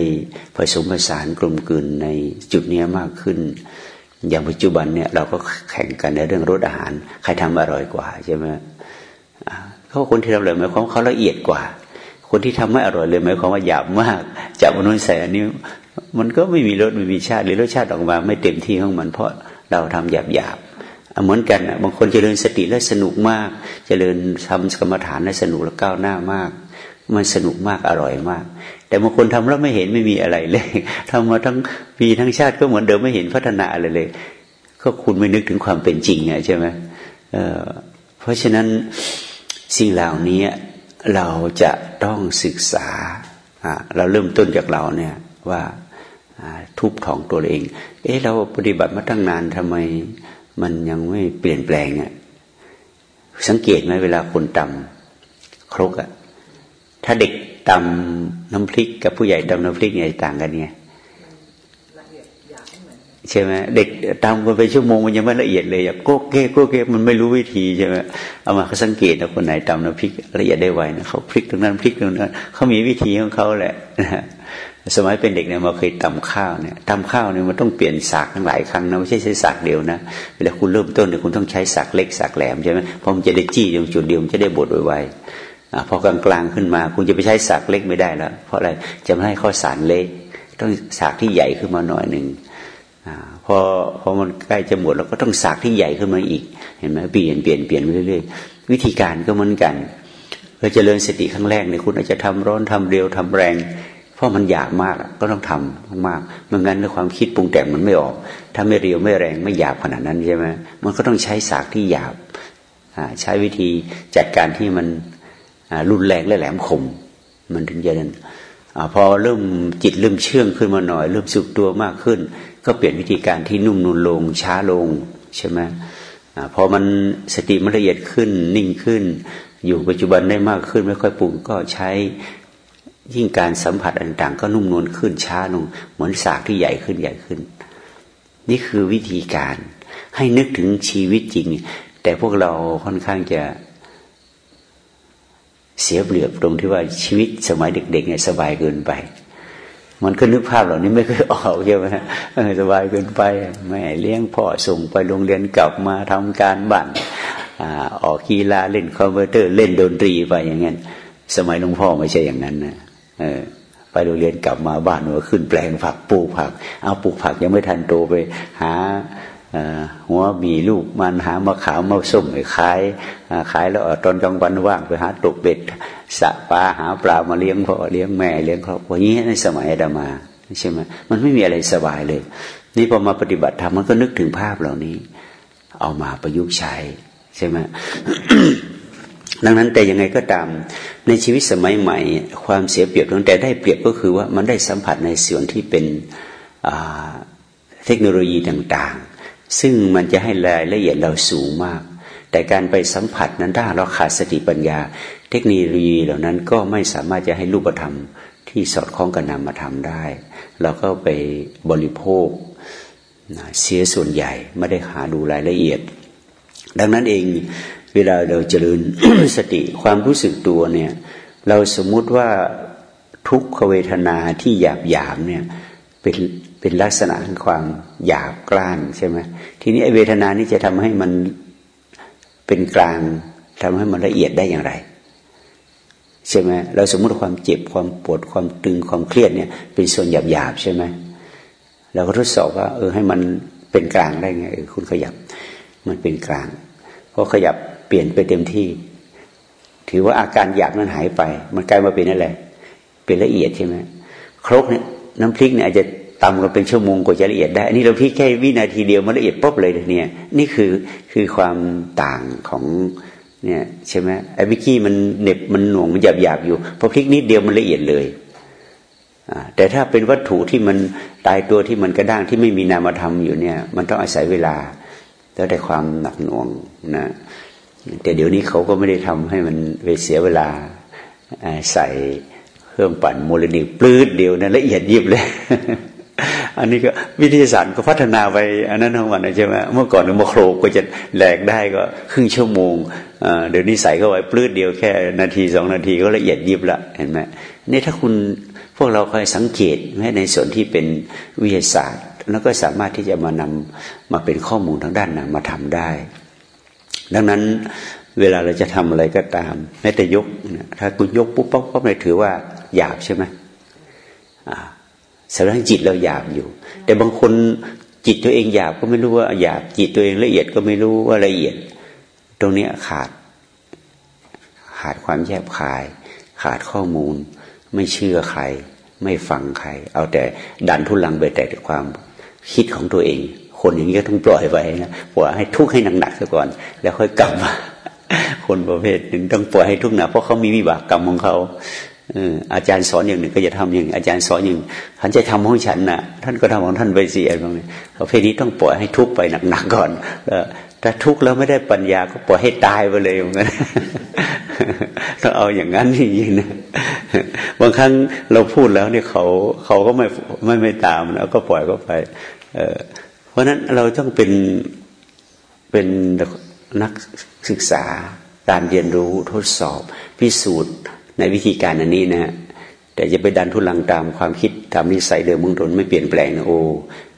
ผสมผสานกลมกลืนในจุดนี้มากขึ้น อย่างปัจจุบันเนี่ยเราก็แข่งกันในเรื่องรสอาหาร ใครทำอร่อยกว่าใช่ไหมเขาคนที่ทำอร่อยหมายความเขาละเอียดกว่า คนที่ทำไม่อร่อยเลยหมายความว่าหยาบมากจับมนุษย์ใส่อันนี้ มันก็ไม่มีรสไม่มีชาติหรือรสชาติออกมา ไม่เต็มที่ของมัน เพราะเราทำหยาบหยาบเหมือนกันบางคนเจริญสติแล้วสนุกมาก เจริญทำกรรมฐานแล้วสนุกแล้วก้าวหน้ามาก มันสนุกมากอร่อยมาก แต่บางคนทำแล้วไม่เห็นไม่มีอะไรเลยทำมาทั้งปีทั้งชาติก็เหมือนเดิมไม่เห็นพัฒนาอะไรเลย ก็คุณไม่นึกถึงความเป็นจริงไงใช่ไหมเเพราะฉะนั้นสิ่งเหล่านี้ เราจะต้องศึกษา เราเริ่มต้นจากเราเนี่ยว่าทุบของตัวเอง เอ๊ะเราปฏิบัติมาตั้งนานทำไมมันยังไม่เปลี่ยนแปลงอะสังเกตไหมเวลาคนตำครกอะถ้าเด็กตำน้ำพริกกับผู้ใหญ่ตำน้ำพริกเนี่ยต่างกันเนี่ย ใช่ไหมเด็กตามกันไปชั่วโมงมันยังไม่ละเอียดเลยอะโก้เก้โก้เก้มันไม่รู้วิธีใช่ไหมเอามาเขาสังเกตนะคนไหนตำน้ำพริกละเอียดได้ไวนะเขาพริกตรงนั้นพริกตรงนั้นเขามีวิธีของเขาแหละสมัยเป็นเด็กเนี่ยมาเคยตำข้าวเนี่ยตำข้าวเนี่ยมันต้องเปลี่ยนสากทั้งหลายครั้งนะไม่ใช่ใช้สากเดียวนะเวลาคุณเริ่มต้นเนี่ยคุณต้องใช้สากเล็กสากแหลมใช่ไหมเพราะมันจะได้จี้ตรงจุดเดียวมันจะได้บดไวๆพอกลางๆขึ้นมา คุณจะไปใช้สากเล็กไม่ได้แล้วเพราะอะไรจะไม่ให้ข้อสารเล็ก ต้องสากที่ใหญ่ขึ้นมาหน่อยหนึ่ง พอพอมันใกล้จะหมดเราก็ต้องสากที่ใหญ่ขึ้นมาอีก เห็นไหมเปลี่ยนเปลี่ยนเปลี่ยนไปเรื่อยๆวิธีการก็เหมือนกันเราจะเริญสติครั้งแรกเนี่ยคุณอาจจะทำร้อนทำเร็วทำแรง เพราะมันอยากมากก็ต้องทำมากๆไม่งั้นในความคิดปรุงแต่งมันไม่ออก ถ้าไม่เร็วไม่แรงไม่หยาบขนาดนั้นใช่ไหมมันก็ต้องใช้สากที่หยาบใช้วิธีจัดการที่มันรุนแรงและแหลมคม มันถึงจะนั้นพอเริ่มจิตเริ่มเชื่องขึ้นมาหน่อย เริ่มสุกตัวมากขึ้น ก็เปลี่ยนวิธีการที่นุ่มนุนลงช้าลงใช่ไหมอพอมันสติมันละเอียดขึ้นนิ่งขึ้น อยู่ปัจจุบันได้มากขึ้น ไม่ค่อยปรุงก็ใช้ยิ่งการสัมผัสต่างๆ ก็นุ่มนวลขึ้นช้าลงเหมือนสากที่ใหญ่ขึ้นใหญ่ขึ้น นี่คือวิธีการให้นึกถึงชีวิตจริง แต่พวกเราค่อนข้างจะเสียเปรียบตรงที่ว่าชีวิตสมัยเด็กๆเนี่ยสบายเกินไป มันก็นึกภาพเหล่านี้ไม่เคยออกใช่ไหมสบายเกินไปแม่เลี้ยงพ่อส่งไปโรงเรียนกลับมาทำการบ้านออกกีฬาเล่นคอมพิวเตอร์เล่นดนตรีไปอย่างเงี้ยสมัยหลวงพ่อไม่ใช่อย่างนั้นนะเออไปโรงเรียนกลับมาบ้านหนูขึ้นแปลงผักปลูกผัก เอาปลูกผักยังไม่ทันโตไปหา หัวมีลูกมันหามะขามมาส้มไปขายขายแล้วตอนกลางวันว่างไปหาตกเบ็ดสะปลาหาปลามาเลี้ยงพ่อเลี้ยงแม่เลี้ยงครอบครัวนี้ในสมัยอดามาใช่ไหมมันไม่มีอะไรสบายเลย นี่พอมาปฏิบัติธรรมมันก็นึกถึงภาพเหล่านี้ เอามาประยุกต์ใช้ใช่ไหมดังนั้นแต่ยังไงก็ตามในชีวิตสมัยใหม่ ความเสียเปรียบตั้งแต่ได้เปรียบก็คือว่ามันได้สัมผัสในส่วนที่เป็นเทคโนโลยีต่างๆ ซึ่งมันจะให้รายละเอียดเราสูงมาก แต่การไปสัมผัสนั้นถ้าเราขาดสติปัญญา เทคโนโลยีเหล่านั้นก็ไม่สามารถจะให้รูปธรรมที่สอดคล้องกับนามธรรมได้ เราก็ไปบริโภคเสียส่วนใหญ่ไม่ได้หาดูรายละเอียด ดังนั้นเองเวลาเราเจริญสติความรู้สึกตัวเนี่ย เราสมมุติว่าทุกขเวทนาที่หยาบหยาบเนี่ยเป็น เป็นลักษณะของความหยาบกร้านใช่ไหมทีนี้ไอเวทนานี้จะทำให้มันเป็นกลางทำให้มันละเอียดได้อย่างไร ใช่ไหมเราสมมติความเจ็บความปวดความตึงความเครียดเนี่ย เป็นส่วนหยาบๆใช่ไหมเราก็ทดสอบว่า เออ ให้มันเป็นกลางได้ไงเออคุณขยับ มันเป็นกลางพอขยับเปลี่ยนไปเต็มที่ ถือว่าอาการหยาบนั้นหายไป มันกลายมาเป็นอะไรเป็นละเอียดใช่ไหมครกเนี่ยน้ำพริกเนี่ยอาจจะ ตำกันเป็นชั่วโมงกว่าจะละเอียดได้ อันนี้เราพิแค่วินาทีเดียวมันละเอียดปุ๊บเลยเนี่ยนี่คือคือความต่างของเนี่ยใช่ไหมไอ้เมื่อกี้มันหนึบมันหน่วงมันหยาบหยาบอยู่พอพลิกนิดเดียวมันละเอียดเลยแต่ถ้าเป็นวัตถุที่มันตายตัวที่มันกระด้างที่ไม่มีนามธรรมอยู่เนี่ย มันต้องอาศัยเวลาแล้วได้ความหนักหน่วงนะแต่เดี๋ยวนี้เขาก็ไม่ได้ทำให้มันไปเสียเวลาใส่เครื่องปั่น Moulinex ปรื๊ดเดียวนะละเอียดยิบเลย อันนี้ก็วิทยาศาสตร์ก็พัฒนาไปอันนั้นทั้งวันใช่ไหมเมื่อก่อนโมโครก็จะแหลกได้ก็ครึ่งชั่วโมงเดี๋ยวนี้ใส่ก็ไว้ปปลื้ดเดียวแค่นาทีสองนาทีก็ละเอียดยิบละเห็นไหมนี่ถ้าคุณพวกเราคอยสังเกตแม้ในส่วนที่เป็นวิทยาศาสตร์ แล้วก็สามารถที่จะมานำมาเป็นข้อมูลทางด้านนะมาทำได้ ดังนั้นเวลาเราจะทำอะไรก็ตามแม้แต่ยก ถ้าคุณยกปุ๊บปั๊บปั๊บเลยถือว่าหยาบใช่ไหมอ่า สำหรับจิตเราหยาบอยู่ แต่บางคนจิตตัวเองหยาบก็ไม่รู้ว่าหยาบจิตตัวเองละเอียดก็ไม่รู้ว่าละเอียด ตรงนี้ขาด ขาดความแยบคาย ขาดข้อมูล ไม่เชื่อใคร ไม่ฟังใคร เอาแต่ดันทุลังไปแต่ความคิดของตัวเอง คนอย่างนี้ก็ต้องปล่อยไปนะปล่อยให้ทุกข์ให้หนักๆซะก่อน แล้วค่อยกลับมาคนประเภทหนึ่งต้องปล่อยให้ทุกข์หนักเพราะเขามีวิบากกรรมของเขา อาจารย์สอนอย่างหนึ่งก็จะทำอย่างอาจารย์สอนอย่างท่านจะทำของฉันนะ่ะ ท่านก็ทำของท่านไปสิอะไรแบบนี้ประเภทนี้ต้องปล่อยให้ทุกไปหนักๆก่อนถ้าทุกข์แล้วไม่ได้ปัญญาก็ปล่อยให้ตายไปเลยอย่างนั้นต้องเอาอย่างนั้นจริงๆนะบางครั้งเราพูดแล้วเนี่ยเขาเขาก็ไม่ไม่ไม่ตามแล้วก็ปล่อยก็ไปเเพราะฉะนั้นเราต้องเป็นเป็นนักศึกษาการเรียนรู้ทดสอบ พิสูจน์ ในวิธีการอันนี้นะฮะแต่จะไปดันทุลังตามความคิดตามนิสัยเดิมมึงตนไม่เปลี่ยนแปลงนะโอ้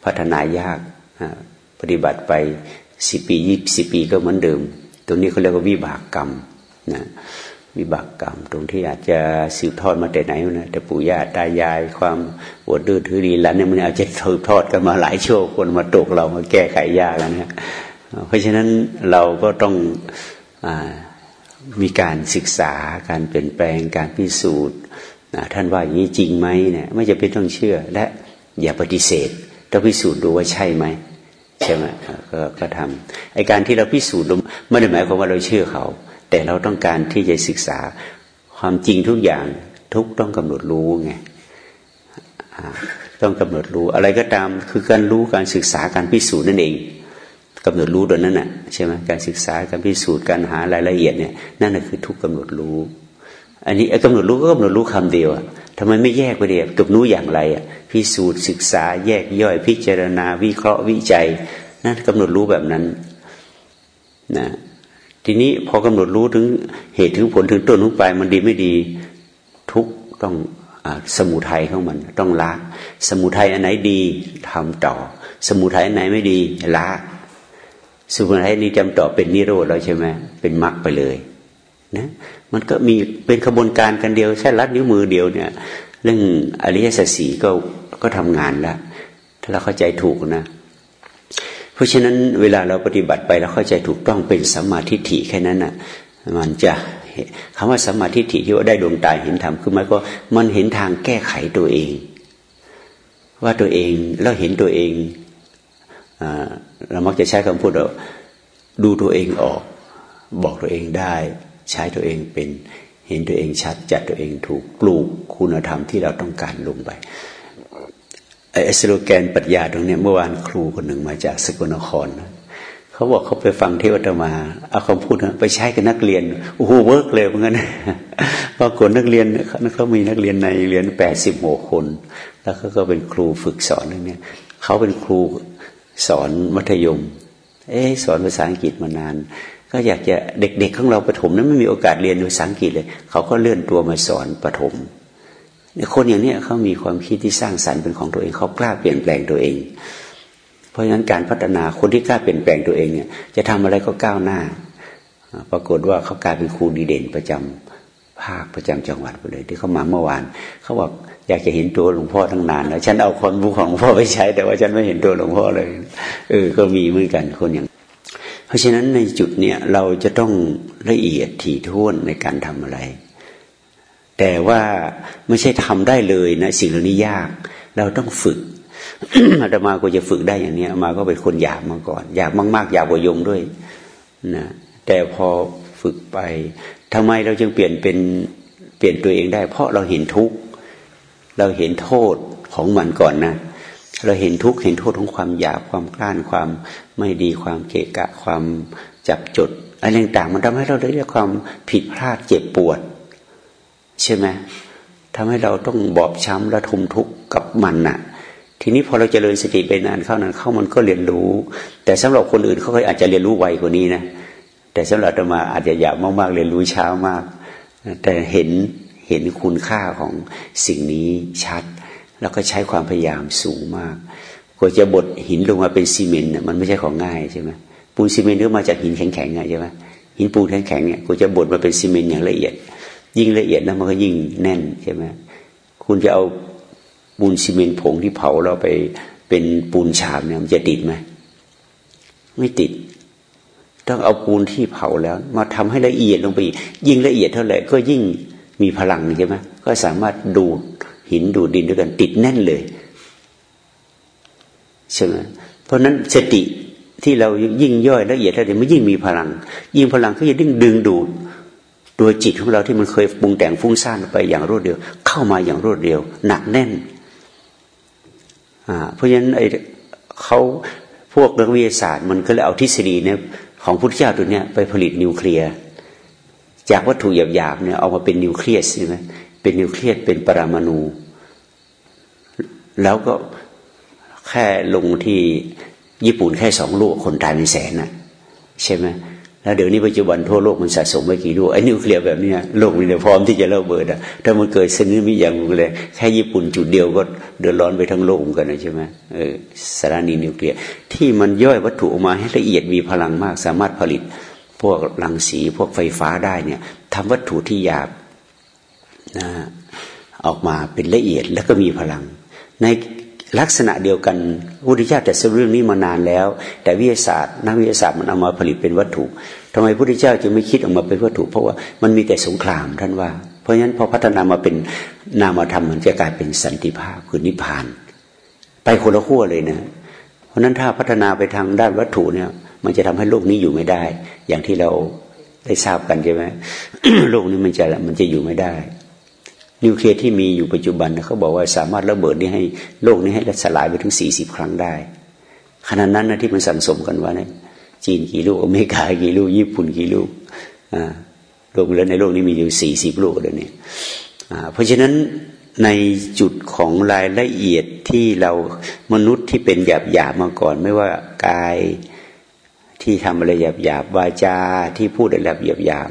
พัฒนายากปฏิบัติไปสิปียี่สิปีก็เหมือนเดิม ตรงนี้เขาเรียกว่าวิบากกรรมนะวิบากกรรม ตรงที่อาจจะสืบทอดมาแต่ไหนนะแต่ปู่ย่าตายายความปวดดื้อถือดีแล้วเนี่ยมันอาจจะสืบทอดกันมาหลายชั่วคนมาตกเรามาแก้ไขยากแล้วนะเพราะฉะนั้นเราก็ต้องอ มีการศึกษาการเปลี่ยนแปลงการพิสูจน์ท่านว่าอย่างนี้จริงไหมเนี่ยไม่จะเป็นต้องเชื่อ และอย่าปฏิเสธต้องพิสูจน์ดูว่าใช่ไหมใช่ไหมก็ก็ทำไอการที่เราพิสูจน์ไม่ได้หมายความว่าเราเชื่อเขา แต่เราต้องการที่จะศึกษาความจริงทุกอย่างทุกต้องกำหนดรู้ไงต้องกำหนดรู้อะไรก็ตามคือการรู้การศึกษาการพิสูจน์นั่นเอง กำหนดรู้ตัวนั้นน่ะใช่ไหมการศึกษาการพิสูจน์การหารายละเอียดเนี่ยนั่นคือทุกกำหนดรู้ อันนี้กำหนดรู้ก็กำหนดรู้คำเดียวอะทำไมไม่แยกไปเดียวกำหนดรู้อย่างไรอะพิสูจน์ศึกษาแยกย่อยพิจารณาวิเคราะห์วิจัยนั่นกำหนดรู้แบบนั้นนะทีนี้พอกำหนดรู้ถึงเหตุถึงผลถึงต้นถึงปลายมันดีไม่ดีทุกต้องอสมุทัยของมันต้องละ สมุทัยอันไหนดีทำต่อ สมุทัยอันไหนไม่ดีละ สมุทัยนี้จำต่อเป็นนิโรธแล้วใช่ไหมเป็นมรรคไปเลยนะมันก็มีเป็นขบวนการกันเดียวแค่ลัดนิ้วมือเดียวเนี่ย เรื่องอริยสัจสีก็ก็ทำงานแล้วถ้าเราเข้าใจถูกนะ เพราะฉะนั้นเวลาเราปฏิบัติไปแล้วเข้าใจถูกต้องเป็นสัมมาทิฏฐิแค่นั้นนะ่ะมันจะคำว่าสัมมาทิฏฐิที่ว่าได้ดวงตาเห็นธรรมคือหมายก็มันเห็นทางแก้ไขตัวเอง ว่าตัวเองแล้วเห็นตัวเอง เรามักจะใช้คำพูดว่าดูตัวเองออก บอกตัวเองได้ ใช้ตัวเองเป็นเห็นตัวเองชัด จัดตัวเองถูกปลูกคุณธรรมที่เราต้องการลงไปไอ้สโลแกนปรัชญาตรงนี้เมื่อวานครูคนหนึ่งมาจากสกลนครเขาบอกเขาไปฟังเทวตมาเอาคำพูดนะไปใช้กับนักเรียนโอ้โห work เลยเหมือนกันปรากฏนักเรียนเขามีนักเรียนในเรียนแปดสิบหกคน แล้วเขาก็เป็นครูฝึกสอนเรื่องนี้เขาเป็นครู สอนมัธยม เอ๊สอนภาษาอังกฤษมานาน ก็อยากจะเด็กๆของเราประถมนั้นไม่มีโอกาสเรียนภาษาอังกฤษเลย เขาก็เลื่อนตัวมาสอนประถมคนอย่างนี้เขามีความคิดที่สร้างสรรค์เป็นของตัวเองเขากล้าเปลี่ยนแปลงตัวเอง เพราะฉะนั้นการพัฒนาคนที่กล้าเปลี่ยนแปลงตัวเองเนี่ยจะทำอะไรก็ก้าวหน้า ปรากฏว่าเขากลายเป็นครูดีเด่นประจำ ภาคประจำจังหวัดไปเลย ที่เขามาเมื่อวาน เขาบอกอยากจะเห็นตัวหลวงพ่อตั้งนานแล้วฉันเอาความรู้ของหลวงพ่อไปใช้ แต่ว่าฉันไม่เห็นตัวหลวงพ่อเลยเออก็มีเหมือนกันคนอย่าง เพราะฉะนั้นในจุดเนี้ยเราจะต้องละเอียดถี่ถ้วนในการทำอะไร แต่ว่าไม่ใช่ทำได้เลยนะสิ่งเหล่านี้ยาก เราต้องฝึกอาตมาก็จะฝึกได้อย่างนี้มาก็เป็นคนอยากมาก่อน อยากมาก ๆ อยากว่ายงด้วยนะแต่พอฝึกไป ทำไมเราจึงเปลี่ยนเป็นเปลี่ยนตัวเองได้ เพราะเราเห็นทุกข์เราเห็นโทษของมันก่อนนะ เราเห็นทุกข์เห็นโทษของความอยากความกล้านความไม่ดีความเกะกะความจับจดอะไรต่างๆมันทำให้เราได้รับความผิดพลาดเจ็บปวด ใช่ไหมทำให้เราต้องบอบช้ำและทุมทุกข์กับมันน่ะ ทีนี้พอเราจเจริญสติไปนานเข้านั้นเข้ามันก็เรียนรู้ แต่สำหรับคนอื่นเขาก็อาจจะเรียนรู้ไวกว่านี้นะ แต่สำหรับเรามาอาจจะอยากมากๆเรียนรู้ช้ามาก แต่เห็นเห็นคุณค่าของสิ่งนี้ชัด แล้วก็ใช้ความพยายามสูงมากกว่าจะบดหินลงมาเป็นซีเมนต์มันไม่ใช่ของง่ายใช่ไหมปูนซีเมนต์ก็มาจากหินแข็งๆใช่ไหมหินปูนแข็งๆเนี่ยกว่าจะบดมาเป็นซีเมนต์อย่างละเอียด ยิ่งละเอียดนะมันก็ยิ่งแน่นใช่ไหมคุณจะเอาปูนซีเมนต์ผงที่เผาเราไปเป็นปูนฉาบเนี่ยมันจะติดไหมไม่ติด ต้องเอาปูนที่เผาแล้ว มาทำให้ละเอียดลงไปยิ่งละเอียดเท่าไหร่ก็ยิ่งมีพลังใช่ไหมก็สามารถดูดหินดูดดินด้วยกันติดแน่นเลยใช่ไหมเพราะนั้นสติที่เรายิ่งย่อยละเอียดเท่าไหร่มันยิ่งมีพลัง ยิ่งพลังก็จะยิ่งดึงดูดตัวจิตของเราที่มันเคยปรุงแต่งฟุ้งซ่านไปอย่างรวดเร็ว เข้ามาอย่างรวดเร็ว หนักแน่นเพราะฉะนั้นไอ้เขาพวกนักวิทยาศาสตร์มันก็เลยเอาทฤษฎีเนี่ย ของพุทธเจ้าตัวเนี้ยไปผลิตนิวเคลียร์จากวัตถุหยาบๆเนี่ยเอามาเป็นนิวเคลียสใช่ไหมเป็นนิวเคลียสเป็นปรามาณูแล้วก็แค่ลงที่ญี่ปุ่นแค่สองลูกคนตายเป็นแสนนะใช่ไหม แล้วเดี๋ยวนี้ปัจจุบันทั่วโลกมันสะสมไว้กี่ลูกไอ้นิวเคลียร์แบบนี้โลกมันพร้อมที่จะระเบิดอะถ้ามันเกิดซึนามิอย่างเลยแค่ญี่ปุ่นจุดเดียวก็เดือดร้อนไปทั้งโลกกันนะใช่ไหมเออสารนีนิวเคลียร์ที่มันย่อยวัตถุออกมาให้ละเอียดมีพลังมาก สามารถผลิต พวกรังสีพวกไฟฟ้าได้เนี่ยทำวัตถุที่หยาบนะออกมาเป็นละเอียดแล้วก็มีพลัง ใน ลักษณะเดียวกันพุทธเจ้าแต่สเรื่องนี้มานานแล้ว แต่วิทยาศาสตร์นักวิทยาศาสตร์มันเอามาผลิตเป็นวัตถุทำไมพุทธเจ้าจึงไม่คิดออกมาเป็นวัตถุ เพราะว่ามันมีแต่สงครามท่านว่า เพราะฉะนั้นพอพัฒนามาเป็นนามธรรมมันจะกลายเป็นสันติภาพคือนิพพาน ไปคนละขั้วเลยนะ เพราะฉะนั้นถ้าพัฒนาไปทางด้านวัตถุเนี่ย มันจะทำให้โลกนี้อยู่ไม่ได้ อย่างที่เราได้ทราบกันใช่ไหมโลกนี้มันจะมันจะอยู่ไม่ได้ นิวเคลียร์ที่มีอยู่ปัจจุบันเขาบอกว่าสามารถระเบิดนี้ให้โลกนี้ให้สลายไปถึงสี่สิบครั้งได้ขนาดนั้นนะที่มันสั่งสมกันว่านะจีนกี่ลูกอเมริกากี่ลูกญี่ปุ่นกี่ลูกอ่าโลกแล้วในโลกนี้มีอยู่สี่สิบลูกเลยเนี่ยเพราะฉะนั้นในจุดของรายละเอียดที่เรามนุษย์ที่เป็นหยาบหยาบมาก่อน ไม่ว่ากายที่ทำอะไรหยาบหยาบวาจาที่พูดอะไรหยาบหยาบ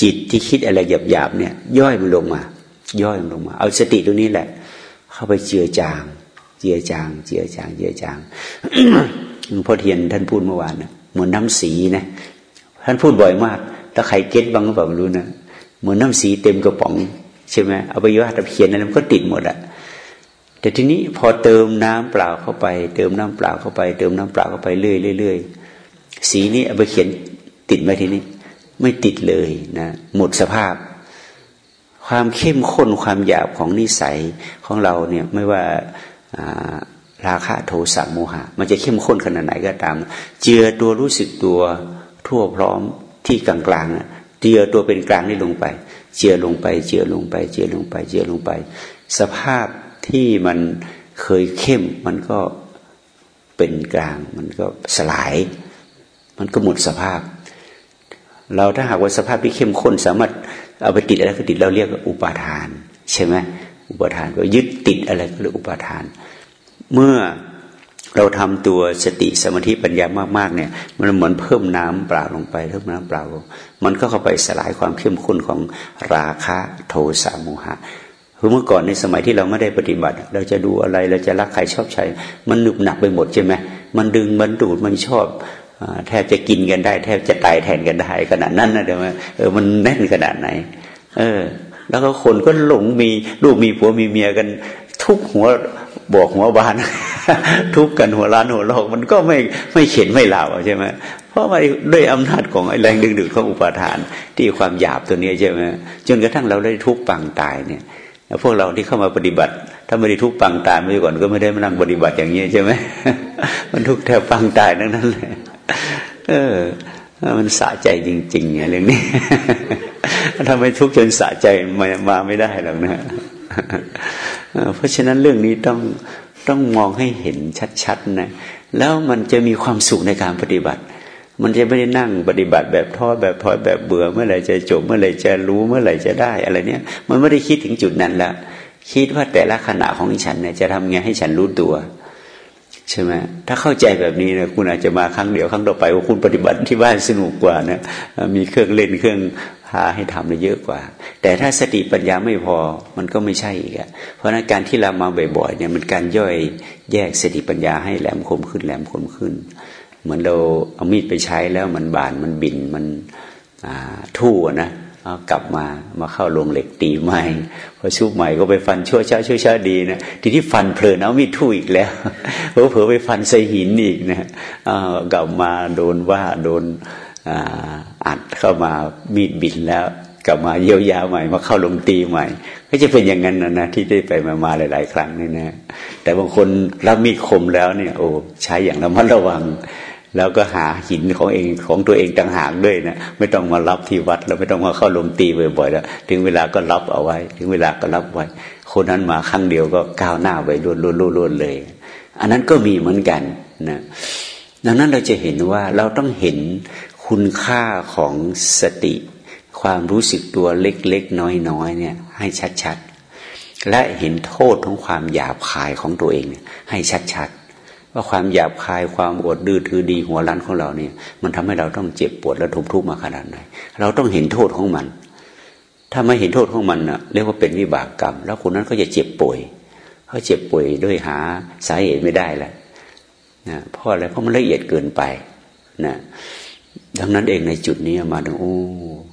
จิตที่คิดอะไรหยาบหยาบเนี่ย ย่อยมันลงมา ย่อยมันลงมา เอาสติตรงนี้แหละ เข้าไปเจือจาง เจือจาง เจือจาง เจือจางหลวงพ่อเทียนท่านพูดเมื่อวานนะเหมือนน้าสีนะท่านพูดบ่อยมากถ้าใครเก็ตบ้างก็แบบรู้นะเหมือนน้าสีเต็มกระป๋องใช่ไหมเอาไปวาดตะเขียนอะไรมันก็ติดหมดอะแต่ทีนี้พอเติมน้ำเปล่าเข้าไป เติมน้ำเปล่าเข้าไป เติมน้ำเปล่าเข้าไปเรื่อยเรื่อยสีนี้เอาไปเขียนติดไหมทีนี้ ไม่ติดเลยนะหมดสภาพ ความเข้มข้นความหยาบของนิสัยของเราเนี่ยไม่ว่าราคะโทสะโมหะ มันจะเข้มข้นขนาดไหนก็ตาม เจือตัวรู้สึกตัวทั่วพร้อมที่กลางๆเจือตัวเป็นกลางนี่ลงไป เจือลงไป เจือลงไป เจือลงไป เจือลงไป สภาพที่มันเคยเข้มมันก็เป็นกลาง มันก็สลาย มันก็หมดสภาพ เราถ้าหากว่าสภาพที่เข้มข้น สามารถเอาไปติดอะไรก็ติดเราเรียกอุปาทาน ใช่ไหมอุปาทานก็ยึดติดอะไรก็เรียกอุปาทาน เมื่อเราทำตัวสติสมาธิปัญญามากๆเนี่ยมันเหมือนเพิ่มน้ำเปล่าลงไปเพิ่มน้ำเปล่า มันก็เข้าไปสลายความเข้มข้นของราคะโทสะโมหะคือเมื่อก่อนในสมัยที่เราไม่ได้ปฏิบัติ เราจะดูอะไรเราจะรักใครชอบใครมันหนึบหนักไปหมดใช่ไหมมันดึงมันดูดมันชอบ แทบจะกินกันได้ แทบจะตายแทนกันได้ขนาดนั้นนะเดี๋ยวเออมันแน่นขนาดไหน เออ แล้วก็คนก็หลงมีลูกมีผัวมีเมียกัน ทุกหัวบอกหัวบาน ทุกกันหัวล้านหัวโลกมันก็ไม่ไม่เข็นไม่เหล่าใช่ไหมเพราะว่าด้วยอำนาจของแรงดึงดูดของอุปาทาน ที่ความหยาบตัวนี้ใช่ไหมจนกระทั่งเราได้ทุกปังตายเนี่ยพวกเราที่เข้ามาปฏิบัติ ถ้าไม่ได้ทุกปังตายไม่ก่อนก็ไม่ได้มานั่งปฏิบัติอย่างนี้ใช่ไหมมันทุกแทบปังตายนั่นนั่นแหละ เออ มันสะใจจริงๆเนี่ยเรื่องนี้ถ้าไมทุกข์จนสะใจมามาไม่ได้หรอกนะเพราะฉะนั้นเรื่องนี้ต้องต้องมองให้เห็นชัดๆนะแล้วมันจะมีความสุขในการปฏิบัติ มันจะไม่ได้นั่งปฏิบัติแบบท้อแบบถอยแบบเบื่อเมื่อไหร่จะจบเมื่อไหร่จะรู้เมื่อไหร่จะได้อะไรเนี้ยมันไม่ได้คิดถึงจุดนั้นละคิดว่าแต่ละขณะของฉันเนี่ยจะทำไงให้ฉันรู้ตัว ใช่ไหมถ้าเข้าใจแบบนี้นะคุณอาจจะมาครั้งเดียวครั้งต่อไปว่าคุณปฏิบัติที่บ้านสนุกกว่านะมีเครื่องเล่นเครื่องพาให้ทำได้เยอะกว่า แต่ถ้าสติปัญญาไม่พอมันก็ไม่ใช่อีกอะเพราะนั้นการที่เรามาบ่อยๆเนี่ยมันการย่อยแยกสติปัญญาให้แหลมคมขึ้นแหลมคมขึ้น เหมือนเราเอามีดไปใช้แล้วมันบานมันบินมันทู่นะ กลับมามาเข้าลงเหล็กตีใหม่พอชุบใหม่ก็ไปฟันชั่วช้าชั่วช้าดีนะทีที่ฟันเพลินเอามีดทู่อีกแล้วเผลอไปฟันใส่หินอีกนะกลับมาโดนว่าโดนอัดเข้ามามีดบินแล้ว กลับมาเยียวยาใหม่ มาเข้าลงตีใหม่ ก็จะเป็นอย่างนั้นนะนะที่ได้ไปมามาหลาย ๆ ครั้งนี่นะแต่บางคนรับมีดคมแล้วเนี่ยโอ้ใช้อย่างระมัดระวัง แล้วก็หาหินของเองของตัวเองต่างหากด้วยนะไม่ต้องมารับที่วัด แล้วไม่ต้องมาเข้าลงตีบ่อยๆแล้วถึงเวลาก็รับเอาไว้ ถึงเวลาก็รับไว้ คนนั้นมาครั้งเดียวก็ก้าวหน้าไปล้วนๆเลย อันนั้นก็มีเหมือนกันนะดังนั้นเราจะเห็นว่าเราต้องเห็นคุณค่าของสติ ความรู้สึกตัวเล็กๆ น้อยๆเนี่ย ให้ชัดๆและเห็นโทษของความหยาบคายของตัวเองให้ชัดๆ ว่าความหยาบคายความอดดื้อถือดีหัวรั้นของเราเนี่ย มันทำให้เราต้องเจ็บปวดและทุกข์ทุกข์มาขนาดไหนเราต้องเห็นโทษของมัน ถ้าไม่เห็นโทษของมันนะเรียกว่าเป็นวิบากกรรม แล้วคนนั้นก็จะเจ็บป่วยเขาเจ็บป่วยด้วยหาสาเหตุไม่ได้แหละนะเพราะอะไรเพราะมันละเอียดเกินไปนะดังนั้นเองในจุดนี้มาดูโอ้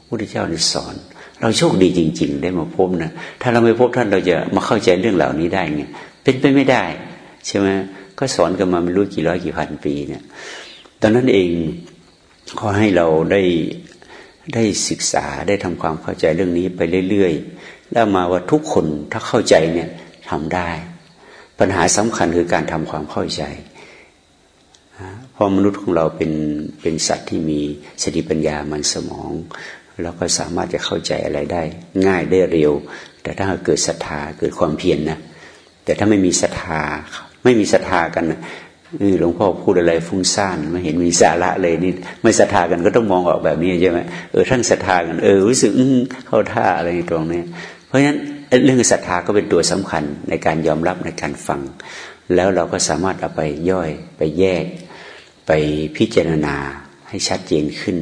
พระเจ้านี่สอน เราโชคดีจริง ๆ ได้มาพบนะถ้าเราไม่พบท่านเราจะมาเข้าใจเรื่องเหล่านี้ได้ไงเป็นไปไม่ได้ ใช่ไหม ก็สอนกันมาไม่รู้กี่ร้อยกี่พันปีเนี่ย ตอนนั้นเองขอให้เราได้ได้ศึกษาได้ทำความเข้าใจเรื่องนี้ไปเรื่อยๆแล้วมาว่าทุกคนถ้าเข้าใจเนี่ยทำได้ ปัญหาสำคัญคือการทำความเข้าใจเพราะมนุษย์ของเราเป็นเป็นสัตว์ที่มีสติปัญญามันสมองแล้วก็สามารถจะเข้าใจอะไรได้ ง่ายได้เร็ว แต่ถ้าเกิดศรัทธาเกิดความเพียรนนะแต่ถ้าไม่มีศรัทธา ไม่มีศรัทธากันนี่หลวงพ่อพูดอะไรฟุ้งซ่านไม่เห็นมีสาระเลยนี่ไม่ศรัทธากันก็ต้องมองออกแบบนี้ใช่ไหมเออท่านศรัทธากันเออรู้สึกเข้าท่าอะไรตรงนี้ เพราะฉะนั้นเรื่องศรัทธาก็เป็นตัวสำคัญในการยอมรับในการฟัง แล้วเราก็สามารถเอาไปย่อยไปแยก ไปพิจารณาให้ชัดเจนขึ้น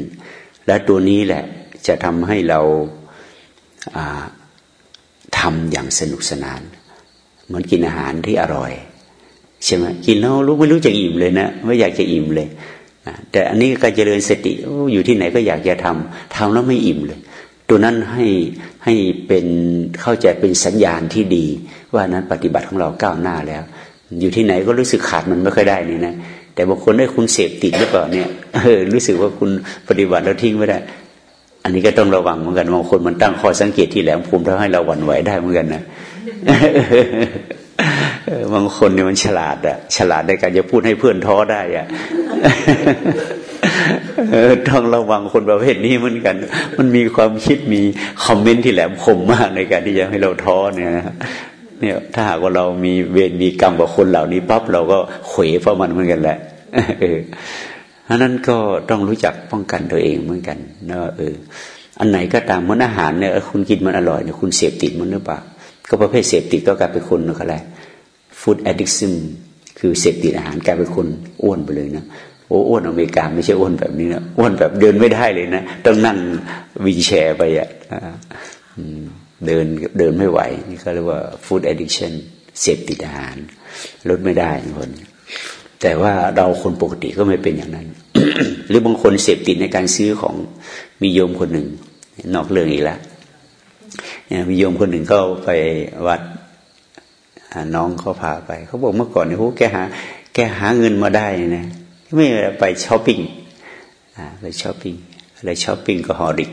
และตัวนี้แหละจะทำให้เราทำอย่างสนุกสนาน เหมือนกินอาหารที่อร่อย ใช่ไหมกินแล้วรู้ไม่รู้จะอิ่มเลยนะไม่อยากจะอิ่มเลยแต่อันนี้การเจริญสติอยู่ที่ไหนก็อยากจะทำทำแล้วไม่อิ่มเลย ตัวนั้นให้ให้เป็นเข้าใจเป็นสัญญาณที่ดี ว่านั้นปฏิบัติของเราก้าวหน้าแล้ว อยู่ที่ไหนก็รู้สึกขาดมันไม่ค่อยได้นี่นะแต่บางคนได้คุณเสพติดหรือเปล่าเนี่ยเออรู้สึกว่าคุณปฏิบัติแล้วทิ้งไม่ได้ อันนี้ก็ต้องระวังเหมือนกันบางคนมันตั้งข้อสังเกตที่แหลมภูมิทำให้เราหวั่นไหวได้เหมือนกันนะ บางคนเนี่ยมันฉลาดอะฉลาดในการจะพูดให้เพื่อนท้อได้อะต้องระวังคนประเภทนี้เหมือนกัน มันมีความคิดมีคอมเมนต์ที่แหลมคมมากในการที่จะให้เราท้อเนี่ยเนี่ยถ้าหากว่าเรามีเวรมีกรรมกับคนเหล่านี้ปั๊บเราก็เขวเพราะมันเหมือนกันแหละเออเพราะนั้นก็ต้องรู้จักป้องกันตัวเองเหมือนกันนะเออ อันไหนก็ตามมันอาหารเนี่ยคุณกินมันอร่อยเนี่ยคุณเสพติดมันหรือเปล่าก็ประเภทเสพติดก็กลายเป็นคนนะก็แล้ว ฟู้ดแอดดิกซึมคือเสพติดอาหารกลายเป็นคนอ้วนไปเลยนะโอ้อ้วนอเมริกาไม่ใช่อ้วนแบบนี้นะอ้วนแบบเดินไม่ได้เลยนะต้องนั่งวีแชร์ไปอะเดินเดินไม่ไหว นี่เขาเรียกว่า food addiction เสพติดอาหาร ลดไม่ได้คนแต่ว่าเราคนปกติก็ไม่เป็นอย่างนั้น หรือบางคนเสพติดในการซื้อของมีโยมคนหนึ่ง นอกเรื่องอีกแล้วมีโยมคนหนึ่งเขาไปวัด น้องเขาพาไป เขาบอกเมื่อก่อนเนี่ยโหแกหา แกหาเงินมาได้นะไม่ไปช้อปปิ้งไปช้อปปิ้งอะไรช้อปปิ้งก็ฮอริก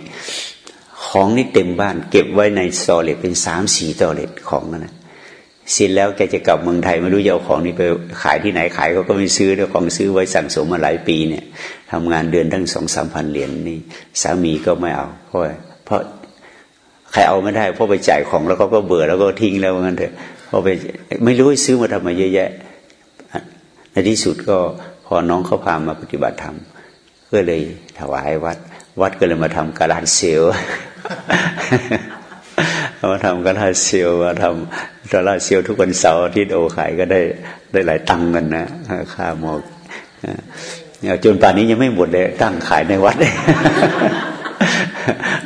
ของนี่เต็มบ้านเก็บไว้ในซอเลตเป็นสามสี่ซอเลตของนั่นนะเสร็จแล้วแกจะกลับเมืองไทยไม่รู้จะเอาของนี้ไปขายที่ไหนขายเขาก็ไม่ซื้อแล้วของซื้อไว้สั่งสมมาหลายปีเนี่ยทำงานเดือนตั้งสองสามพันเหรียญนี่สามีก็ไม่เอาเพราะเพราะใครเอาไม่ได้เพราะไปจ่ายของแล้วเขาก็เบื่อแล้วก็ทิ้งแล้วงั้นเถอะ พอไปไม่รู้ซื้อมาทำไมเยอะแยะ ในที่สุดก็พอน้องเขาพามาปฏิบัติธรรมก็เลยถวายวัด วัดก็เลยมาทำการานเซลมาทำกระลาเซียวมาทำกระลาเซียวทุกวันเสาร์ที่โอขายก็ได้ได้หลายตังค์กันนะค่าหมอกจนป่านนี้ยังไม่หมดเลยตั้งขายในวัด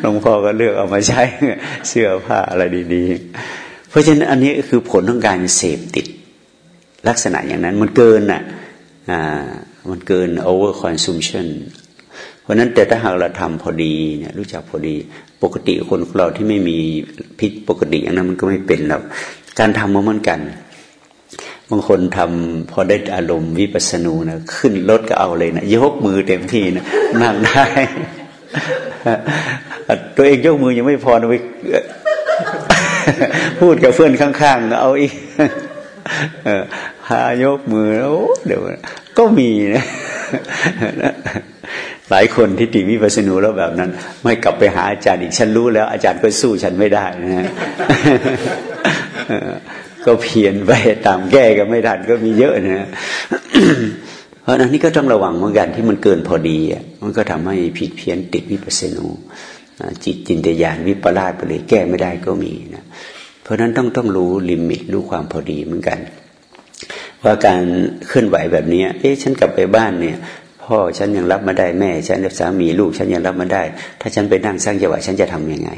หลวงพ่อก็เลือกเอามาใช้เสื้อผ้าอะไรดี ๆ ราะฉะนั้นอันนี้คือผลของการเสพติด ลักษณะอย่างนั้นมันเกินอะมันเกิน over consumption เพราะนั้นแต่ถ้าหากเราทำพอดีเนี่ยรู้จักพอดี ปกติคนเราที่ไม่มีพิษปกติอย่างนั้นมันก็ไม่เป็นหรอกการทำมันเหมือนกันบางคนทำพอได้อารมณ์วิปัสสนูนะขึ้นรถก็เอาเลยนะยกมือเต็มที่นะนั่งได้ ตัวเองยกมือยังไม่พอนะไป พูดกับเพื่อนข้างๆเอาอีกพายกมือแล้วเดี๋ยวก็มีนะหลายคนที่ติวิปัสสนูแล้วแบบนั้น ไม่กลับไปหาอาจารย์อีกฉันรู้แล้ว อาจารย์ก็สู้ฉันไม่ได้นะก็เพียนไปตามแก้ก็ไม่ทันก็มีเยอะนะเพราะนั้นนี่ก็ต้องระวังเหมือนกันที่มันเกินพอดีมันก็ทำให้ผิดเพี้ยนติดวิปัสสนู จิตจินตยานวิปลาสไปเลยแก้ไม่ได้ก็มีนะเพราะนั้นต้องต้องรู้ลิมิตรู้ความพอดีเหมือนกัน ว่าการเคลื่อนไหวแบบนี้เอ๊ะฉันกลับไปบ้านเนี่ยพ่อฉันยังรับมาได้แม่ฉันสามีลูกฉันยังรับมาได้ ถ้าฉันไปนั่งสร้างจังหวะฉันจะทํำยังไง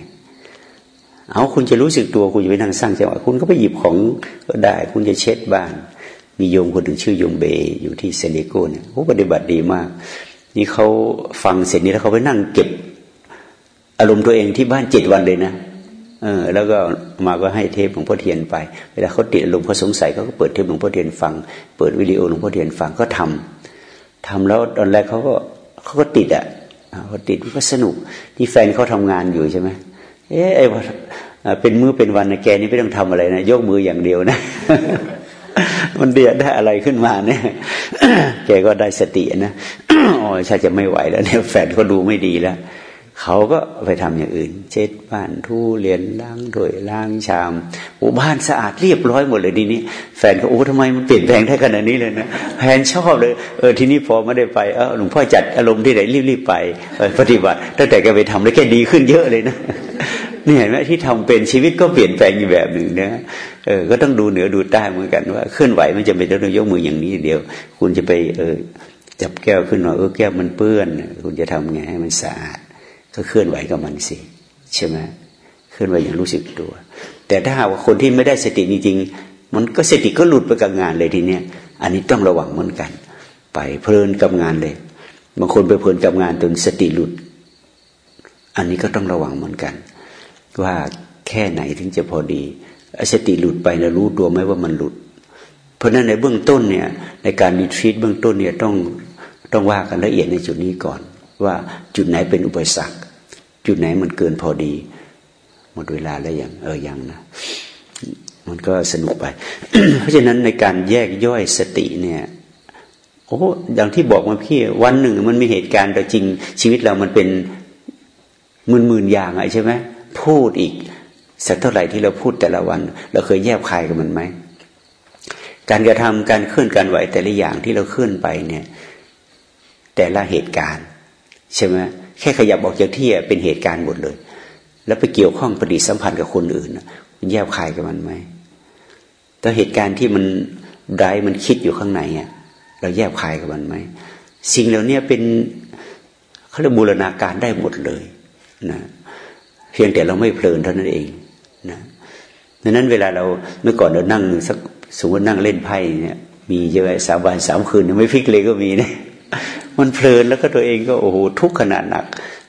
เอาคุณจะรู้สึกตัวคุณจะไปนั่งสร้างจังหวะคุณก็ไปหยิบของก็ได้ คุณจะเช็ดบ้าน มีโยมคนหนึ่งชื่อโยมเบยอยู่ที่เซเนโกเนี่ยเขาปฏิบัติดีมาก นี่เขาฟังเสร็จนี้แล้วเขาไปนั่งเก็บ อารมณ์ตัวเองที่บ้านเจ็ดวันเลยนะเออแล้วก็มาก็ให้เทปหลวงพ่อเทียนไป เวลาเขาติดอารมณ์เขาสงสัยเขาก็เปิดเทปหลวงพ่อเทียนฟัง เปิดวิดีโอหลวงพ่อเทียนฟังก็ทำทำแล้วตอนแรกเขาก็เขาก็ติดอะเขาติดก็สนุกที่แฟนเขาทำงานอยู่ใช่ไหมเอ๊ะเป็นมือเป็นวันนะแกนี่ไม่ต้องทำอะไรนะยกมืออย่างเดียวนะ มันเดียดได้อะไรขึ้นมาเนี่ยแกก็ได้สตินะอ๋อชาจะไม่ไหวแล้วเนี่ยแฟนเขาดูไม่ดีแล้ว เขาก็ไปทำอย่างอื่น เช็ดบ้านทูเรียนล้างถ้วยล้างชามโอ้บ้านสะอาดเรียบร้อยหมดเลยทีนี้ แฟนก็โอ้ทำไมมันเปลี่ยนแปลงได้ขนาดนี้เลยนะแฟนชอบเลยเออทีนี้พอไม่ได้ไปเออหลวงพ่อจัดอารมณ์ที่ไหนรีบๆไปปฏิบัติตั้งแต่แกไปทำแล้วแกดีขึ้นเยอะเลยนะนี่เห็นไหมที่ทำเป็นชีวิตก็เปลี่ยนแปลงอยู่แบบหนึ่งนะเออก็ต้องดูเหนือดูใต้เหมือนกันว่าเคลื่อนไหวมันจะเป็นต้องยกมืออย่างนี้เดียว คุณจะไปเออจับแก้วขึ้นมาเออแก้วมันเปื้อน คุณจะทำไงให้มันสะอาด ก็เคลื่อนไหวกับมันสิใช่ไหมเคลื่อนไหวอย่างรู้สึกตัว แต่ถ้าหากว่าคนที่ไม่ได้สติจริงๆมันก็สติก็หลุดไปกับงานเลยทีเนี้ยอันนี้ต้องระวังเหมือนกัน ไปเพลินกับงานเลยบางคนไปเพลินกับงานจนสติหลุด อันนี้ก็ต้องระวังเหมือนกัน ว่าแค่ไหนถึงจะพอดีสติหลุดไปแล้วรู้ตัวไหมว่ามันหลุด เพราะนั้นในเบื้องต้นเนี่ยในการรีทรีตเบื้องต้นเนี่ยต้องต้องว่ากันละเอียดในจุดนี้ก่อน ว่าจุดไหนเป็นอุปสรรค จุดไหนมันเกินพอดี หมดเวลาแล้วยังเออยังนะมันก็สนุกไป เพราะฉะนั้นในการแยกย่อยสติเนี่ยโอ้อย่างที่บอกมาพี่วันหนึ่งมันมีเหตุการณ์แต่จริง ชีวิตเรามันเป็นหมื่นหมื่นอย่างอะใช่ไหมพูดอีกสักเท่าไหร่ที่เราพูดแต่ละวัน เราเคยแยบคายกับมันไหมการกระทำการเคลื่อนการไหวแต่ละอย่างที่เราเคลื่อนไปเนี่ย แต่ละเหตุการณ์ ใช่ไหม แค่ขยับออกจากที่เป็นเหตุการณ์หมดเลย แล้วไปเกี่ยวข้องปฏิสัมพันธ์กับคนอื่นคุณแยบคายกับมันไหมแต่เหตุการณ์ที่มันได้มันคิดอยู่ข้างในอะเราแยบคายกับมันไหมสิ่งเหล่านี้เป็นเขาเรียกบูรณาการได้หมดเลยนะเพียงแต่เราไม่เพลินเท่านั้นเองนะดังนั้นเวลาเราเมื่อก่อนเรานั่งสักสมมตินั่งเล่นไพ่เนี่ยมีเยอะสามวันสามคืนไม่พลิกเลยก็มีนะ มันเพลินแล้วก็ตัวเองก็โอ้โหทุกขนาดหนัก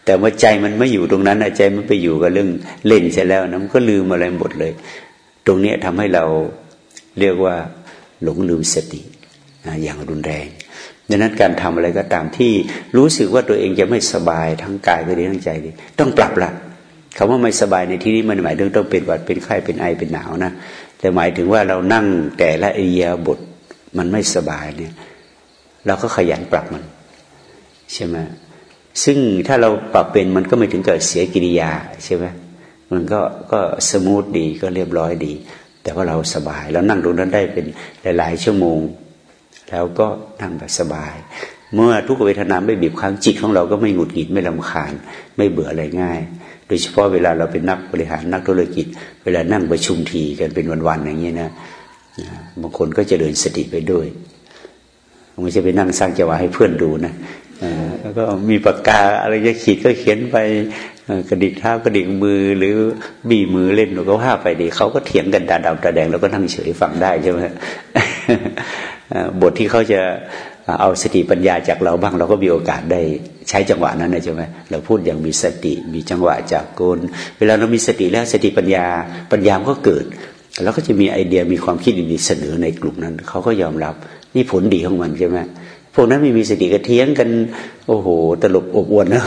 แต่ว่าใจมันไม่อยู่ตรงนั้นใจมันไปอยู่กับเรื่องเล่นใช่แล้วนะมันก็ลืมอะไรหมดเลย ตรงนี้ทำให้เราเรียกว่าหลงลืมสติอย่างรุนแรงดังนั้นการทำอะไรก็ตามที่รู้สึกว่าตัวเองจะไม่สบายทั้งกายก็ดีทั้งใจดีต้องปรับละคำว่าไม่สบายในที่นี้มันหมายถึงต้องเป็นหวัดเป็นไข้เป็นไอเป็นหนาวนะแต่หมายถึงว่าเรานั่งแต่ละเอียบทมันไม่สบายเนี่ย เราก็ขยันปรับมัน ใช่ไหมซึ่งถ้าเราปรับเป็นมันก็ไม่ถึงกับเสียกิริยาใช่ไหมมันก็ก็ smooth ดีก็เรียบร้อยดี แต่ว่าเราสบายแล้วนั่งตรงนั้นได้เป็นหลาย ๆ ชั่วโมง แล้วก็นั่งแบบสบาย เมื่อทุกเวทนาไม่บีบคั้งจิตของเราก็ไม่หงุดหงิดไม่ลำคาญ ไม่เบื่ออะไรง่าย โดยเฉพาะเวลาเราเป็นนักบริหารนักธุรกิจ เวลานั่งประชุมทีกันเป็นวันๆอย่างนี้นะบางคนก็จะเดินสติไปด้วยไม่ใช่ไปนั่งสร้างจังหวะให้เพื่อนดูนะ แล้วก็มีปากกาอะไรจะขีดก็เขียนไปกระดิกเท้ากระดิกมือหรือบีมือเล่นก็ว่าไปดีเขาก็เถียงกันตาดำตาแดงแล้วก็นั่งเฉยฟังได้ใช่ไหมบทที่เขาจะเอาสติปัญญาจากเราบ้างเราก็มีโอกาสได้ใช้จังหวะนั้นนะใช่ไหมเราพูดอย่างมีสติมีจังหวะจากกนเวลาเรามีสติแล้วสติปัญญาปัญญามก็เกิด แล้วก็จะมีไอเดียมีความคิดดีๆเสนอในกลุ่มนั้นเขาก็ยอมรับนี่ผลดีของมันใช่ไหม พวกนั้นไม่มีสติก็เทียงกัน โอ้โห ตลบอบอวนนะ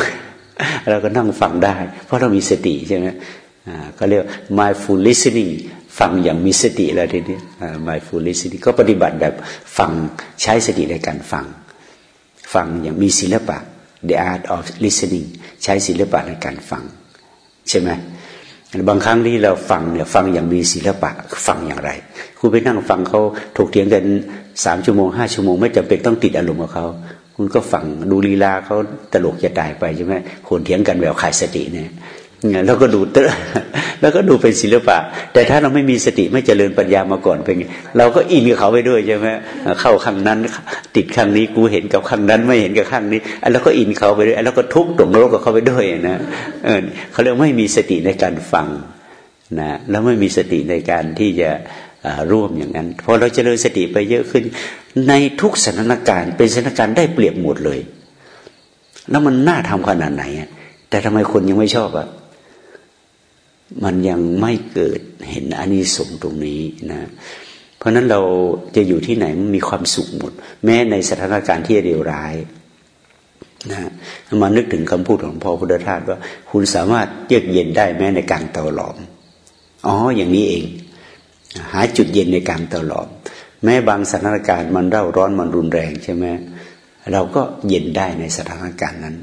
เราก็นั่งฟังได้ เพราะเรามีสติใช่ไหมอ่าก็เรียก mindful listening ฟังอย่างมีสติแล้วทีนี้ mindful listening ก็ปฏิบัติแบบฟังใช้สติในการฟัง ฟังอย่างมีศิลปะ the art of listening ใช้ศิลปะในการฟัง ใช่ไหม บางครั้งที่เราฟังเนี่ยฟังอย่างมีศิลปะฟังอย่างไรคุณไปนั่งฟังเขาถกเถียงกันสามชั่วโมงห้าชั่วโมงไม่จำเป็นต้องติดอารมณ์กับเขาคุณก็ฟังดูลีลาเขาตลกจะตายไปใช่ไหมคนเถียงกันแบบขายสติเนี่ย แล้วก็ดูเตแล้วก็ดูเป็นศิลปะ แต่ถ้าเราไม่มีสติไม่เจริญปัญญามาก่อนเป็นไงเราก็อินกับเขาไปด้วยใช่ไหมเข้าข้างนั้น ติดข้างนี้กูเห็นกับข้างนั้นไม่เห็นกับข้างนี้แล้วก็อินเขาไปด้วยแล้วก็ทุกข์ตกนรกกับเขาไปด้วยนะเออเขาเรียกไม่มีสติในการฟังนะแล้วไม่มีสติในการที่จะร่วมอย่างนั้นพอเราเจริญสติไปเยอะขึ้น ในทุกสถานการณ์เป็นสถานการณ์ได้เปรียบหมดเลย แล้วมันน่าทำขนาดไหนแต่ทำไมคนยังไม่ชอบอะ มันยังไม่เกิดเห็นอานิสงส์ตรงนี้นะ เพราะนั้นเราจะอยู่ที่ไหนมันมีความสุขหมด แม้ในสถานการณ์ที่เดียวร้ายนะมานึกถึงคำพูดของพ่อพุทธทาสว่า คุณสามารถเยือกเย็นได้แม้ในการเตาหลอมอ๋ออย่างนี้เอง หาจุดเย็นในการเตาหลอม แม้บางสถานการณ์มันเร่าร้อนมันรุนแรงใช่ไหมเราก็เย็นได้ในสถานการณ์นั้น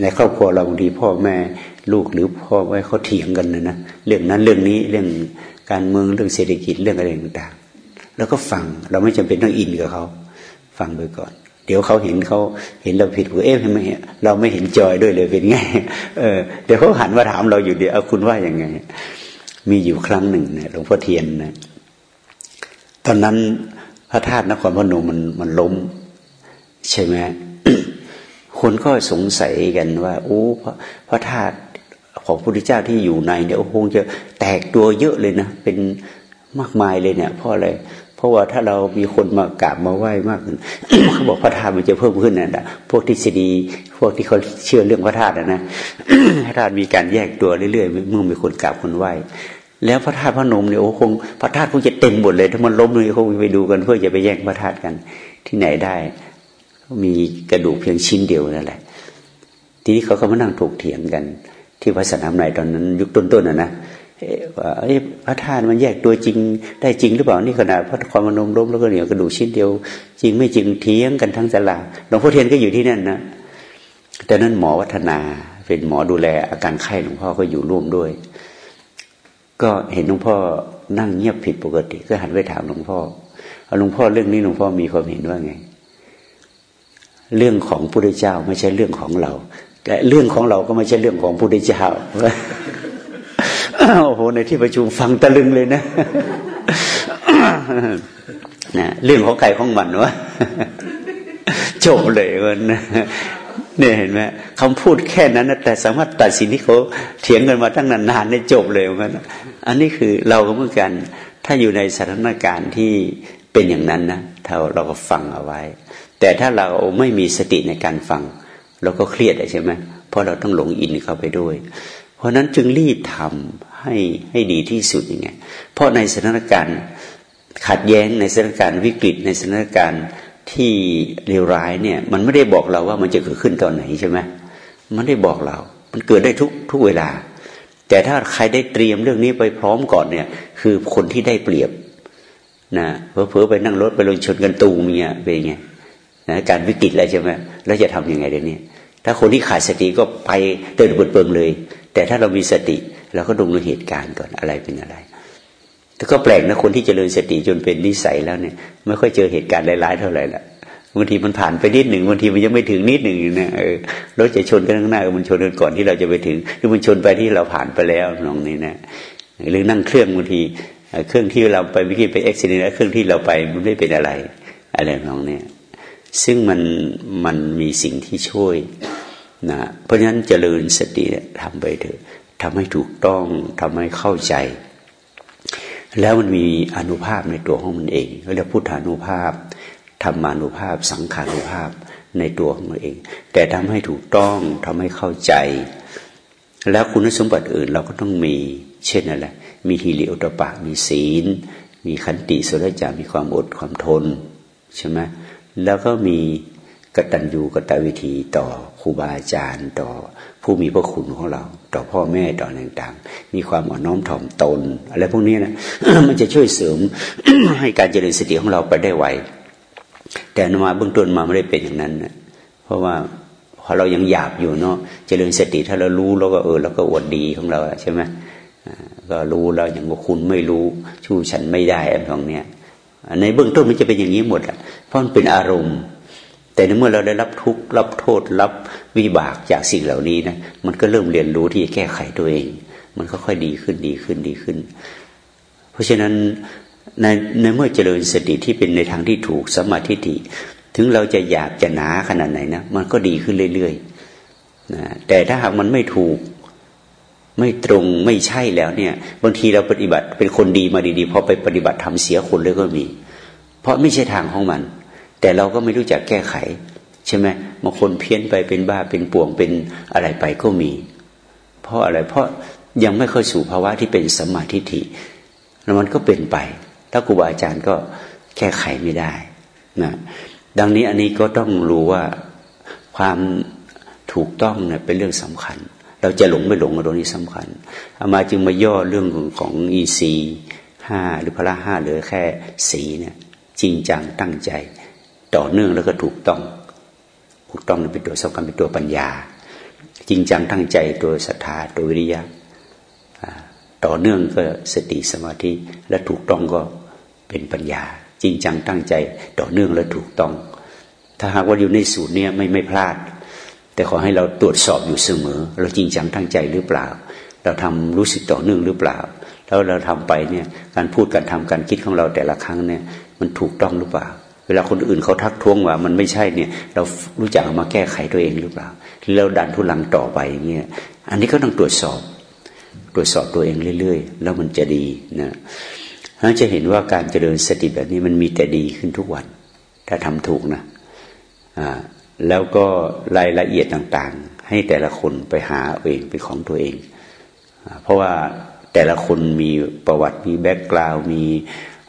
ในครอบครัวเราบางทีพ่อแม่ลูกหรือพ่อแม่เขาเถียงกันนะนะเรื่องนั้นเรื่องนี้เรื่องการเมืองเรื่องเศรษฐกิจเรื่องอะไรต่างๆ แล้วก็ฟังเราไม่จำเป็นต้องอินกับเขาฟังไปก่อน เดี๋ยวเขาเห็นเขาเห็นเราผิดเอ๊ะไมเราไม่เห็นจอยด้วยเลยเป็นไงเออเดี๋ยวเขาหันมาถามเราอยู่เดี๋ยวคุณว่าอย่างไง มีอยู่ครั้งหนึ่งเนี่ยหลวงพ่อเทียนนะตอนนั้นพระธาตุนครพนมมันมันล้ม ใช่ไหม คนก็สงสัยกันว่า โอ้พระพระธาตุของพระพุทธเจ้าที่อยู่ในเนี่ยคงจะแตกตัวเยอะเลยนะ เป็นมากมายเลยเนี่ยเพราะอะไรเพราะว่าถ้าเรามีคนมากราบมาไหว้มากขึ้นเขาบอกพระธาตุมันจะเพิ่มขึ้นนะพวกทฤษฎีพวกที่เขาเชื่อเรื่องพระธาตุนะพระธาตุมีการแยกตัวเรื่อยๆเมื่อมีคนกราบคนไหว้แล้วพระธาตุพระนมเนี่ยโอ้คงพระธาตุคงจะเต็มหมดเลย ถ้ามันล้มเลยคงไปดูกันเพื่อจะไปแย่งพระธาตุกันที่ไหนได้ มีกระดูกเพียงชิ้นเดียวนั่นแหละ ทีนี้เขาก็มานั่งถกเถียงกัน ที่พระสนามในตอนนั้น ยุคต้นๆนะนะว่าพระธาตุมันแยกตัวจริงได้จริงหรือเปล่านี่ขนาดพระความนมล้มแล้วก็เหนียวกระดูกชิ้นเดียว จริงไม่จริงเถียงกันทั้งสลาหลวงพ่อเทียนก็อยู่ที่นั่นนะแต่นั้นหมอวัฒนาเป็นหมอดูแลอาการไข้หลวงพ่อก็อยู่ร่วมด้วย ก็เห็นหลวงพ่อนั่งเงียบผิดปกติ ก็หันไปถามหลวงพ่อหลวงพ่อเรื่องนี้หลวงพ่อมีความเห็นว่าไง เรื่องของพระเจ้าไม่ใช่เรื่องของเราแต่เรื่องของเราก็ไม่ใช่เรื่องของพระเจ้าโอ้โหในที่ประชุมฟังตะลึงเลยนะนะเรื่องของใครของมันวะจบเลยมันเนี่ยเห็นไหมคำพูดแค่นั้นนะแต่สามารถตัดสินที่เขาเถียงกันมาตั้งนานๆได้จบเลยมันอันนี้คือเราก็เหมือนกัน ถ้าอยู่ในสถานการณ์ที่เป็นอย่างนั้นนะถ้าเราก็ฟังเอาไว้ แต่ถ้าเราไม่มีสติในการฟัง เราก็เครียดใช่ไหมเพราะเราต้องหลงอินเข้าไปด้วย เพราะนั้นจึงรีบทำให้ให้ดีที่สุดยังไงเพราะในสถานการณ์ขัดแย้งในสถานการณ์วิกฤตในสถานการณ์ที่เลวร้ายเนี่ยมันไม่ได้บอกเราว่ามันจะเกิดขึ้นตอนไหนใช่ไหมมันได้บอกเรา มันเกิดได้ทุกทุกเวลา แต่ถ้าใครได้เตรียมเรื่องนี้ไปพร้อมก่อนเนี่ย คือคนที่ได้เปรียบนะเพอๆไปนั่งรถไปลงชนกันตูมเนี่ยเป็นไง นะการวิกฤตอะไรใช่ไหมแล้วจะทํำยังไงเดี๋ยวนี้ถ้าคนที่ขาดสติก็ไปเดินเปิดๆเลย แต่ถ้าเรามีสติเราก็ดูเหตุการณ์ก่อนอะไรเป็นอะไรแต่ก็แปลกนะคนที่เจริญสติจนเป็นนิสัยแล้วเนี่ยไม่ค่อยเจอเหตุการณ์ร้ายๆเท่าไหร่ละบางทีมันผ่านไปนิดหนึ่งบางทีมันยังไม่ถึงนิดหนึ่งนะเออรถจะชนกันข้างหน้ามันชนกันก่อนที่เราจะไปถึงหรือมันชนไปที่เราผ่านไปแล้วน้องนี่นะหรือนั่งเครื่องบางทีเครื่องที่เราไปวิกฤตไปเอ็กซิเดนต์เครื่องที่เราไปมันไม่เป็นอะไรอะไรน้องเนี่ย ซึ่งมันมันมีสิ่งที่ช่วยนะเพราะฉะนั้นเจริญสติทำไปเถอะทำให้ถูกต้องทำให้เข้าใจ แล้วมันมีอนุภาพในตัวของมันเองเรียกพุทธานุภาพธรรมานุภาพ สังขานุภาพในตัวของมันเอง แต่ทำให้ถูกต้องทำให้เข้าใจ แล้วคุณสมบัติอื่นเราก็ต้องมี เช่นอะไรมีฮิริโอตปะ มีศีล มีขันติสุรจามีความอดความทนใช่ไหม แล้วก็มีกตัญญูกตวิธีต่อครูบาอาจารย์ต่อผู้มีพระคุณของเรา ต่อพ่อแม่ต่อต่างๆ มีความอ่อนน้อมถ่อมตนอะไรพวกนี้นะมันจะช่วยเสริมให้การเจริญสติของเราไปได้ไวแต่นมาเบื้องต้นมาไม่ได้เป็นอย่างนั้นนะเพราะว่าพอเรายังหยาบอยู่เนาะเจริญสติถ้าเรารู้เราก็เออเราก็อวดดีของเราใช่ไหมก็รู้แล้วอย่างว่าคุณไม่รู้ชู้ฉันไม่ได้อะไรของเนี้ย ในเบื้องต้นมันจะเป็นอย่างนี้หมดอะเพราะมันเป็นอารมณ์ แต่ในเมื่อเราได้รับทุกข์รับโทษรับวิบากจากสิ่งเหล่านี้นะมันก็เริ่มเรียนรู้ที่จะแก้ไขตัวเอง มันก็ค่อยดีขึ้นดีขึ้นดีขึ้น เพราะฉะนั้นในในเมื่อเจริญสติที่เป็นในทางที่ถูกสมาธิฏฐิถึงเราจะหยาบจะหนาขนาดไหนนะมันก็ดีขึ้นเรื่อยๆนะแต่ถ้าหากมันไม่ถูก ไม่ตรงไม่ใช่แล้วเนี่ย บางทีเราปฏิบัติเป็นคนดีมาดีๆพอไปปฏิบัติทำเสียคนเลยก็มี เพราะไม่ใช่ทางของมัน แต่เราก็ไม่รู้จักแก้ไข ใช่ไหมบางคนเพี้ยนไปเป็นบ้าเป็นป่วงเป็นอะไรไปก็มี เพราะอะไรเพราะยังไม่เข้าสู่ภาวะที่เป็นสมาธิิแล้วมันก็เป็นไป ถ้าครูบาอาจารย์ก็แก้ไขไม่ได้นะดังนี้อันนี้ก็ต้องรู้ว่าความถูกต้องเนี่ยเป็นเรื่องสำคัญ เราจะหลงไม่หลงตรงนี้สำคัญอามาจึงมาย่อเรื่องของอีซีห้าหรือพระห้าเหรือแค่สีเนี่ยจริงจังตั้งใจ ต่อเนื่องแล้วก็ถูกต้อง ถูกต้องเป็นตัวสำคัญเป็นตัวปัญญา จริงจังตั้งใจตัวศรัทธาตัววิริยะต่อเนื่องก็สติสมาธิและถูกต้องก็เป็นปัญญา จริงจังตั้งใจ ต่อเนื่องและถูกต้อง ถ้าหากว่าอยู่ในสูตรนี้ไม่ไม่พลาด แต่ขอให้เราตรวจสอบอยู่เสมอ เราจริงจังตั้งใจหรือเปล่า เราทำรู้สึกต่อเนื่องหรือเปล่า แล้วเราทำไปเนี่ยการพูดการทำการคิดของเราแต่ละครั้งเนี่ยมันถูกต้องหรือเปล่า เวลาคนอื่นเขาทักท้วงว่ามันไม่ใช่เนี่ย เรารู้จักมาแก้ไขตัวเองหรือเปล่าแล้วดันทุลังต่อไปเงี้ยอันนี้ก็ต้องตรวจสอบ ตรวจสอบตัวเองเรื่อย ๆ แล้วมันจะดีนะเราจะเห็นว่าการเจริญสติแบบนี้มันมีแต่ดีขึ้นทุกวัน ถ้าทำถูกนะอ่า แล้วก็รายละเอียดต่างๆ ให้แต่ละคนไปหาเองเป็นของตัวเอง เพราะว่าแต่ละคนมีประวัติมีแบ็กกราวมี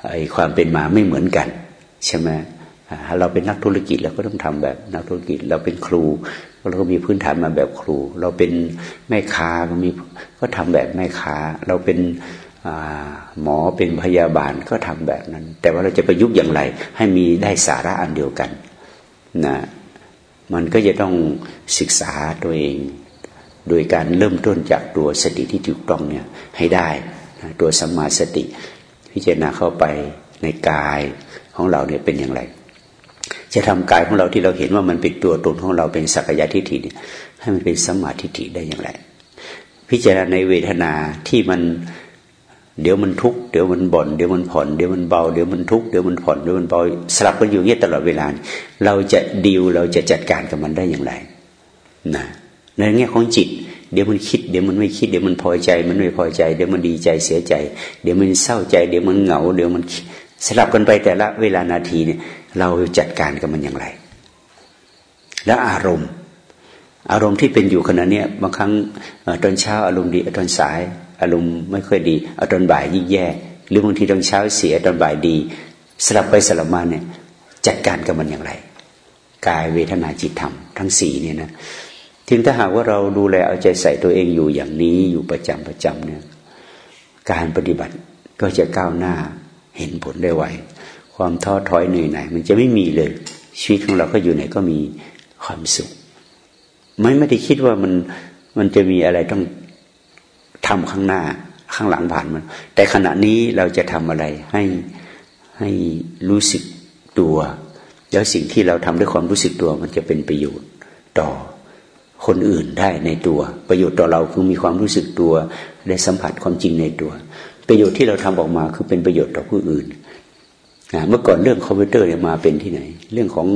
ไอความเป็นมาไม่เหมือนกัน ใช่ไหมเราเป็นนักธุรกิจเราก็ต้องทำแบบนักธุรกิจ เราเป็นครูเราก็มีพื้นฐานมาแบบครู เราเป็นแม่ค้าก็มีก็ทำแบบแม่ค้า เราเป็นหมอเป็นพยาบาลก็ทำแบบนั้น แต่ว่าเราจะประยุกต์อย่างไร ให้มีได้สาระอันเดียวกันนะ มันก็จะต้องศึกษาตัวเอง โดยการเริ่มต้นจากตัวสติที่ถูกต้องเนี่ยให้ได้ตัวสมาสติ พิจารณาเข้าไปในกายของเราเนี่ยเป็นอย่างไร จะทำกายของเราที่เราเห็นว่ามันเป็นตัวตนของเราเป็นสักยะทิฏฐิเนี่ยให้มันเป็นสมาธิฏฐิได้อย่างไร พิจารณาในเวทนาที่มัน เดี๋ยวมันทุกข์เดี๋ยวมันบ่นเดี๋ยวมันผ่อนเดี๋ยวมันเบาเดี๋ยวมันทุกข์เดี๋ยวมันผ่อนเดี๋ยวมันเบาสลับกันอยู่เงี้ยตลอดเวลา เราจะดีลเราจะจัดการกับมันได้อย่างไรนะในแง่ของจิต เดี๋ยวมันคิด เดี๋ยวมันไม่คิดเดี๋ยวมันพอใจ มันไม่พอใจ เดี๋ยวมันดีใจเสียใจ เดี๋ยวมันเศร้าใจ เดี๋ยวมันเหงา เดี๋ยวมันสลับกันไปแต่ละเวลานาทีเนี่ยเราจัดการกับมันอย่างไร แล้วอารมณ์ อารมณ์ที่เป็นอยู่ขณะนี้บางครั้งตอนเช้าอารมณ์ดีตอนสาย อารมณ์ไม่ค่อยดีเอาตอนบ่ายยิ่งแย่ หรือบางทีตอนเช้าเสียตอนบ่ายดี สลับไปสลับมาเนี่ยจัดการกับมันอย่างไร กายเวทนาจิตธรรมทั้งสี่เนี่ยนะถึงถ้าหากว่าเราดูแลเอาใจใส่ตัวเองอยู่อย่างนี้อยู่ประจำประจำเนี่ยการปฏิบัติก็จะก้าวหน้าเห็นผลได้ไวความท้อถอยเหนื่อยหน่ายมันจะไม่มีเลย ชีวิตของเราก็อยู่ไหนก็มีความสุขไม่ไม่ได้คิดว่ามันมันจะมีอะไรต้อง ทำข้างหน้าข้างหลังผ่านมัน แต่ขณะนี้เราจะทำอะไรให้ให้รู้สึกตัว แล้วสิ่งที่เราทำด้วยความรู้สึกตัวมันจะเป็นประโยชน์ต่อคนอื่นได้ในตัว ประโยชน์ต่อเราคือมีความรู้สึกตัวได้สัมผัสความจริงในตัว ประโยชน์ที่เราทำออกมาคือเป็นประโยชน์ต่อผู้อื่น เมื่อก่อนเรื่องคอมพิวเตอร์เนี่ยมาเป็นที่ไหน เรื่องของ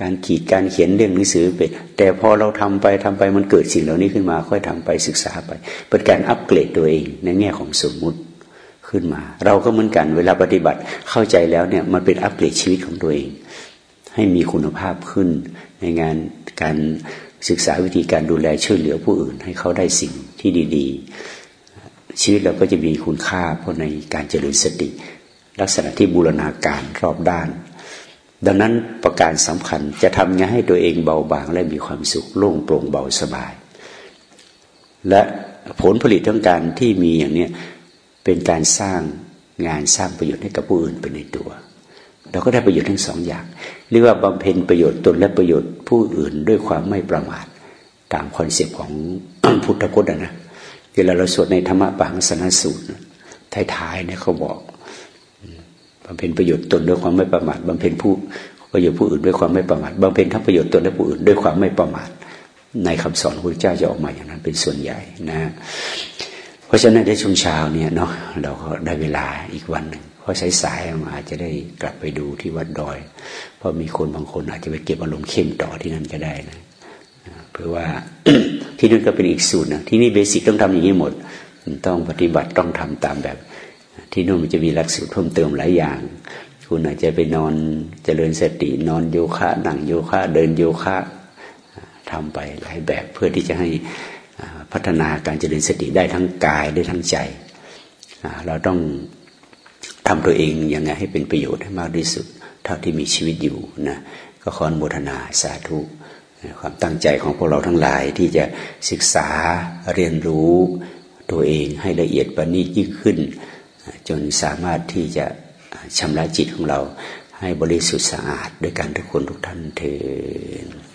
การขีดการเขียนเรื่องหนังสือเป็นแต่พอเราทำไปทำไปมันเกิดสิ่งเหล่านี้ขึ้นมา ค่อยทำไปศึกษาไป เป็นการอัปเกรดตัวเอง ในแง่ของสมมุติขึ้นมา เราก็เหมือนกันเวลาปฏิบัติเข้าใจแล้วเนี่ยมันเป็นอัปเกรดชีวิตของตัวเอง ให้มีคุณภาพขึ้น ในงานการศึกษาวิธีการดูแลช่วยเหลือผู้อื่น ให้เขาได้สิ่งที่ดี ๆ ชีวิตเราก็จะมีคุณค่าเพราะในการเจริญสติ ลักษณะที่บูรณาการรอบด้าน ดังนั้นประการสำคัญจะทำไงให้ตัวเองเบาบางและมีความสุขโล่งโปร่งเบาสบาย และผลผลิตของการที่มีอย่างนี้เป็นการสร้างงานสร้างประโยชน์ให้กับผู้อื่นเป็นในตัว เราก็ได้ประโยชน์ทั้งสองอย่าง เรียกว่าบำเพ็ญประโยชน์ตนและประโยชน์ผู้อื่นด้วยความไม่ประมาทตาม concept ของพุทธพจน์นะเวลาเราสวดในธรรมปหังสนสูตรท้ายๆเนี่ยเขาบอก บำเพ็ญประโยชน์ตนด้วยความไม่ประมาทบำเพ็ญผู้ประโยชน์ผู้อื่นด้วยความไม่ประมาทบำเพ็ญทั้งประโยชน์ตนและผู้อื่นด้วยความไม่ประมาท ในคำสอนพระเจ้าจะออกมาอย่างนั้นเป็นส่วนใหญ่นะ เพราะฉะนั้นในช่วงเช้าเนี่ยเนาะเราก็ได้เวลาอีกวันหนึ่งเพอสายๆมาอาจจะได้กลับไปดูที่วัดดอย เพราะมีคนบางคนอาจจะไปเก็บอารมณ์เข้มต่อที่นั่นก็ได้นะเพื่อว่าที่นั่นก็เป็นอีกสูตรนะที่นี่เบสิกต้องทำอย่างนี้หมด ต้องปฏิบัติต้องทำตามแบบ ที่นู่นมันจะมีหลักสูตรเพิ่มเติมหลายอย่าง คุณอาจจะไปนอนเจริญสตินอนโยคะนั่งโยคะเดินโยคะทำไปหลายแบบเพื่อที่จะให้พัฒนาการเจริญสติได้ทั้งกายได้ทั้งใจ เราต้องทำตัวเองยังไงให้เป็นประโยชน์ให้มากที่สุด เท่าที่มีชีวิตอยู่นะก็ขอนโมทนาสาธุความตั้งใจของพวกเราทั้งหลายที่จะศึกษาเรียนรู้ตัวเองให้ละเอียดประณีตยิ่งขึ้น จนสามารถที่จะชำระจิตของเราให้บริสุทธิ์สะอาดด้วยกันทุกคนทุกท่านเถิด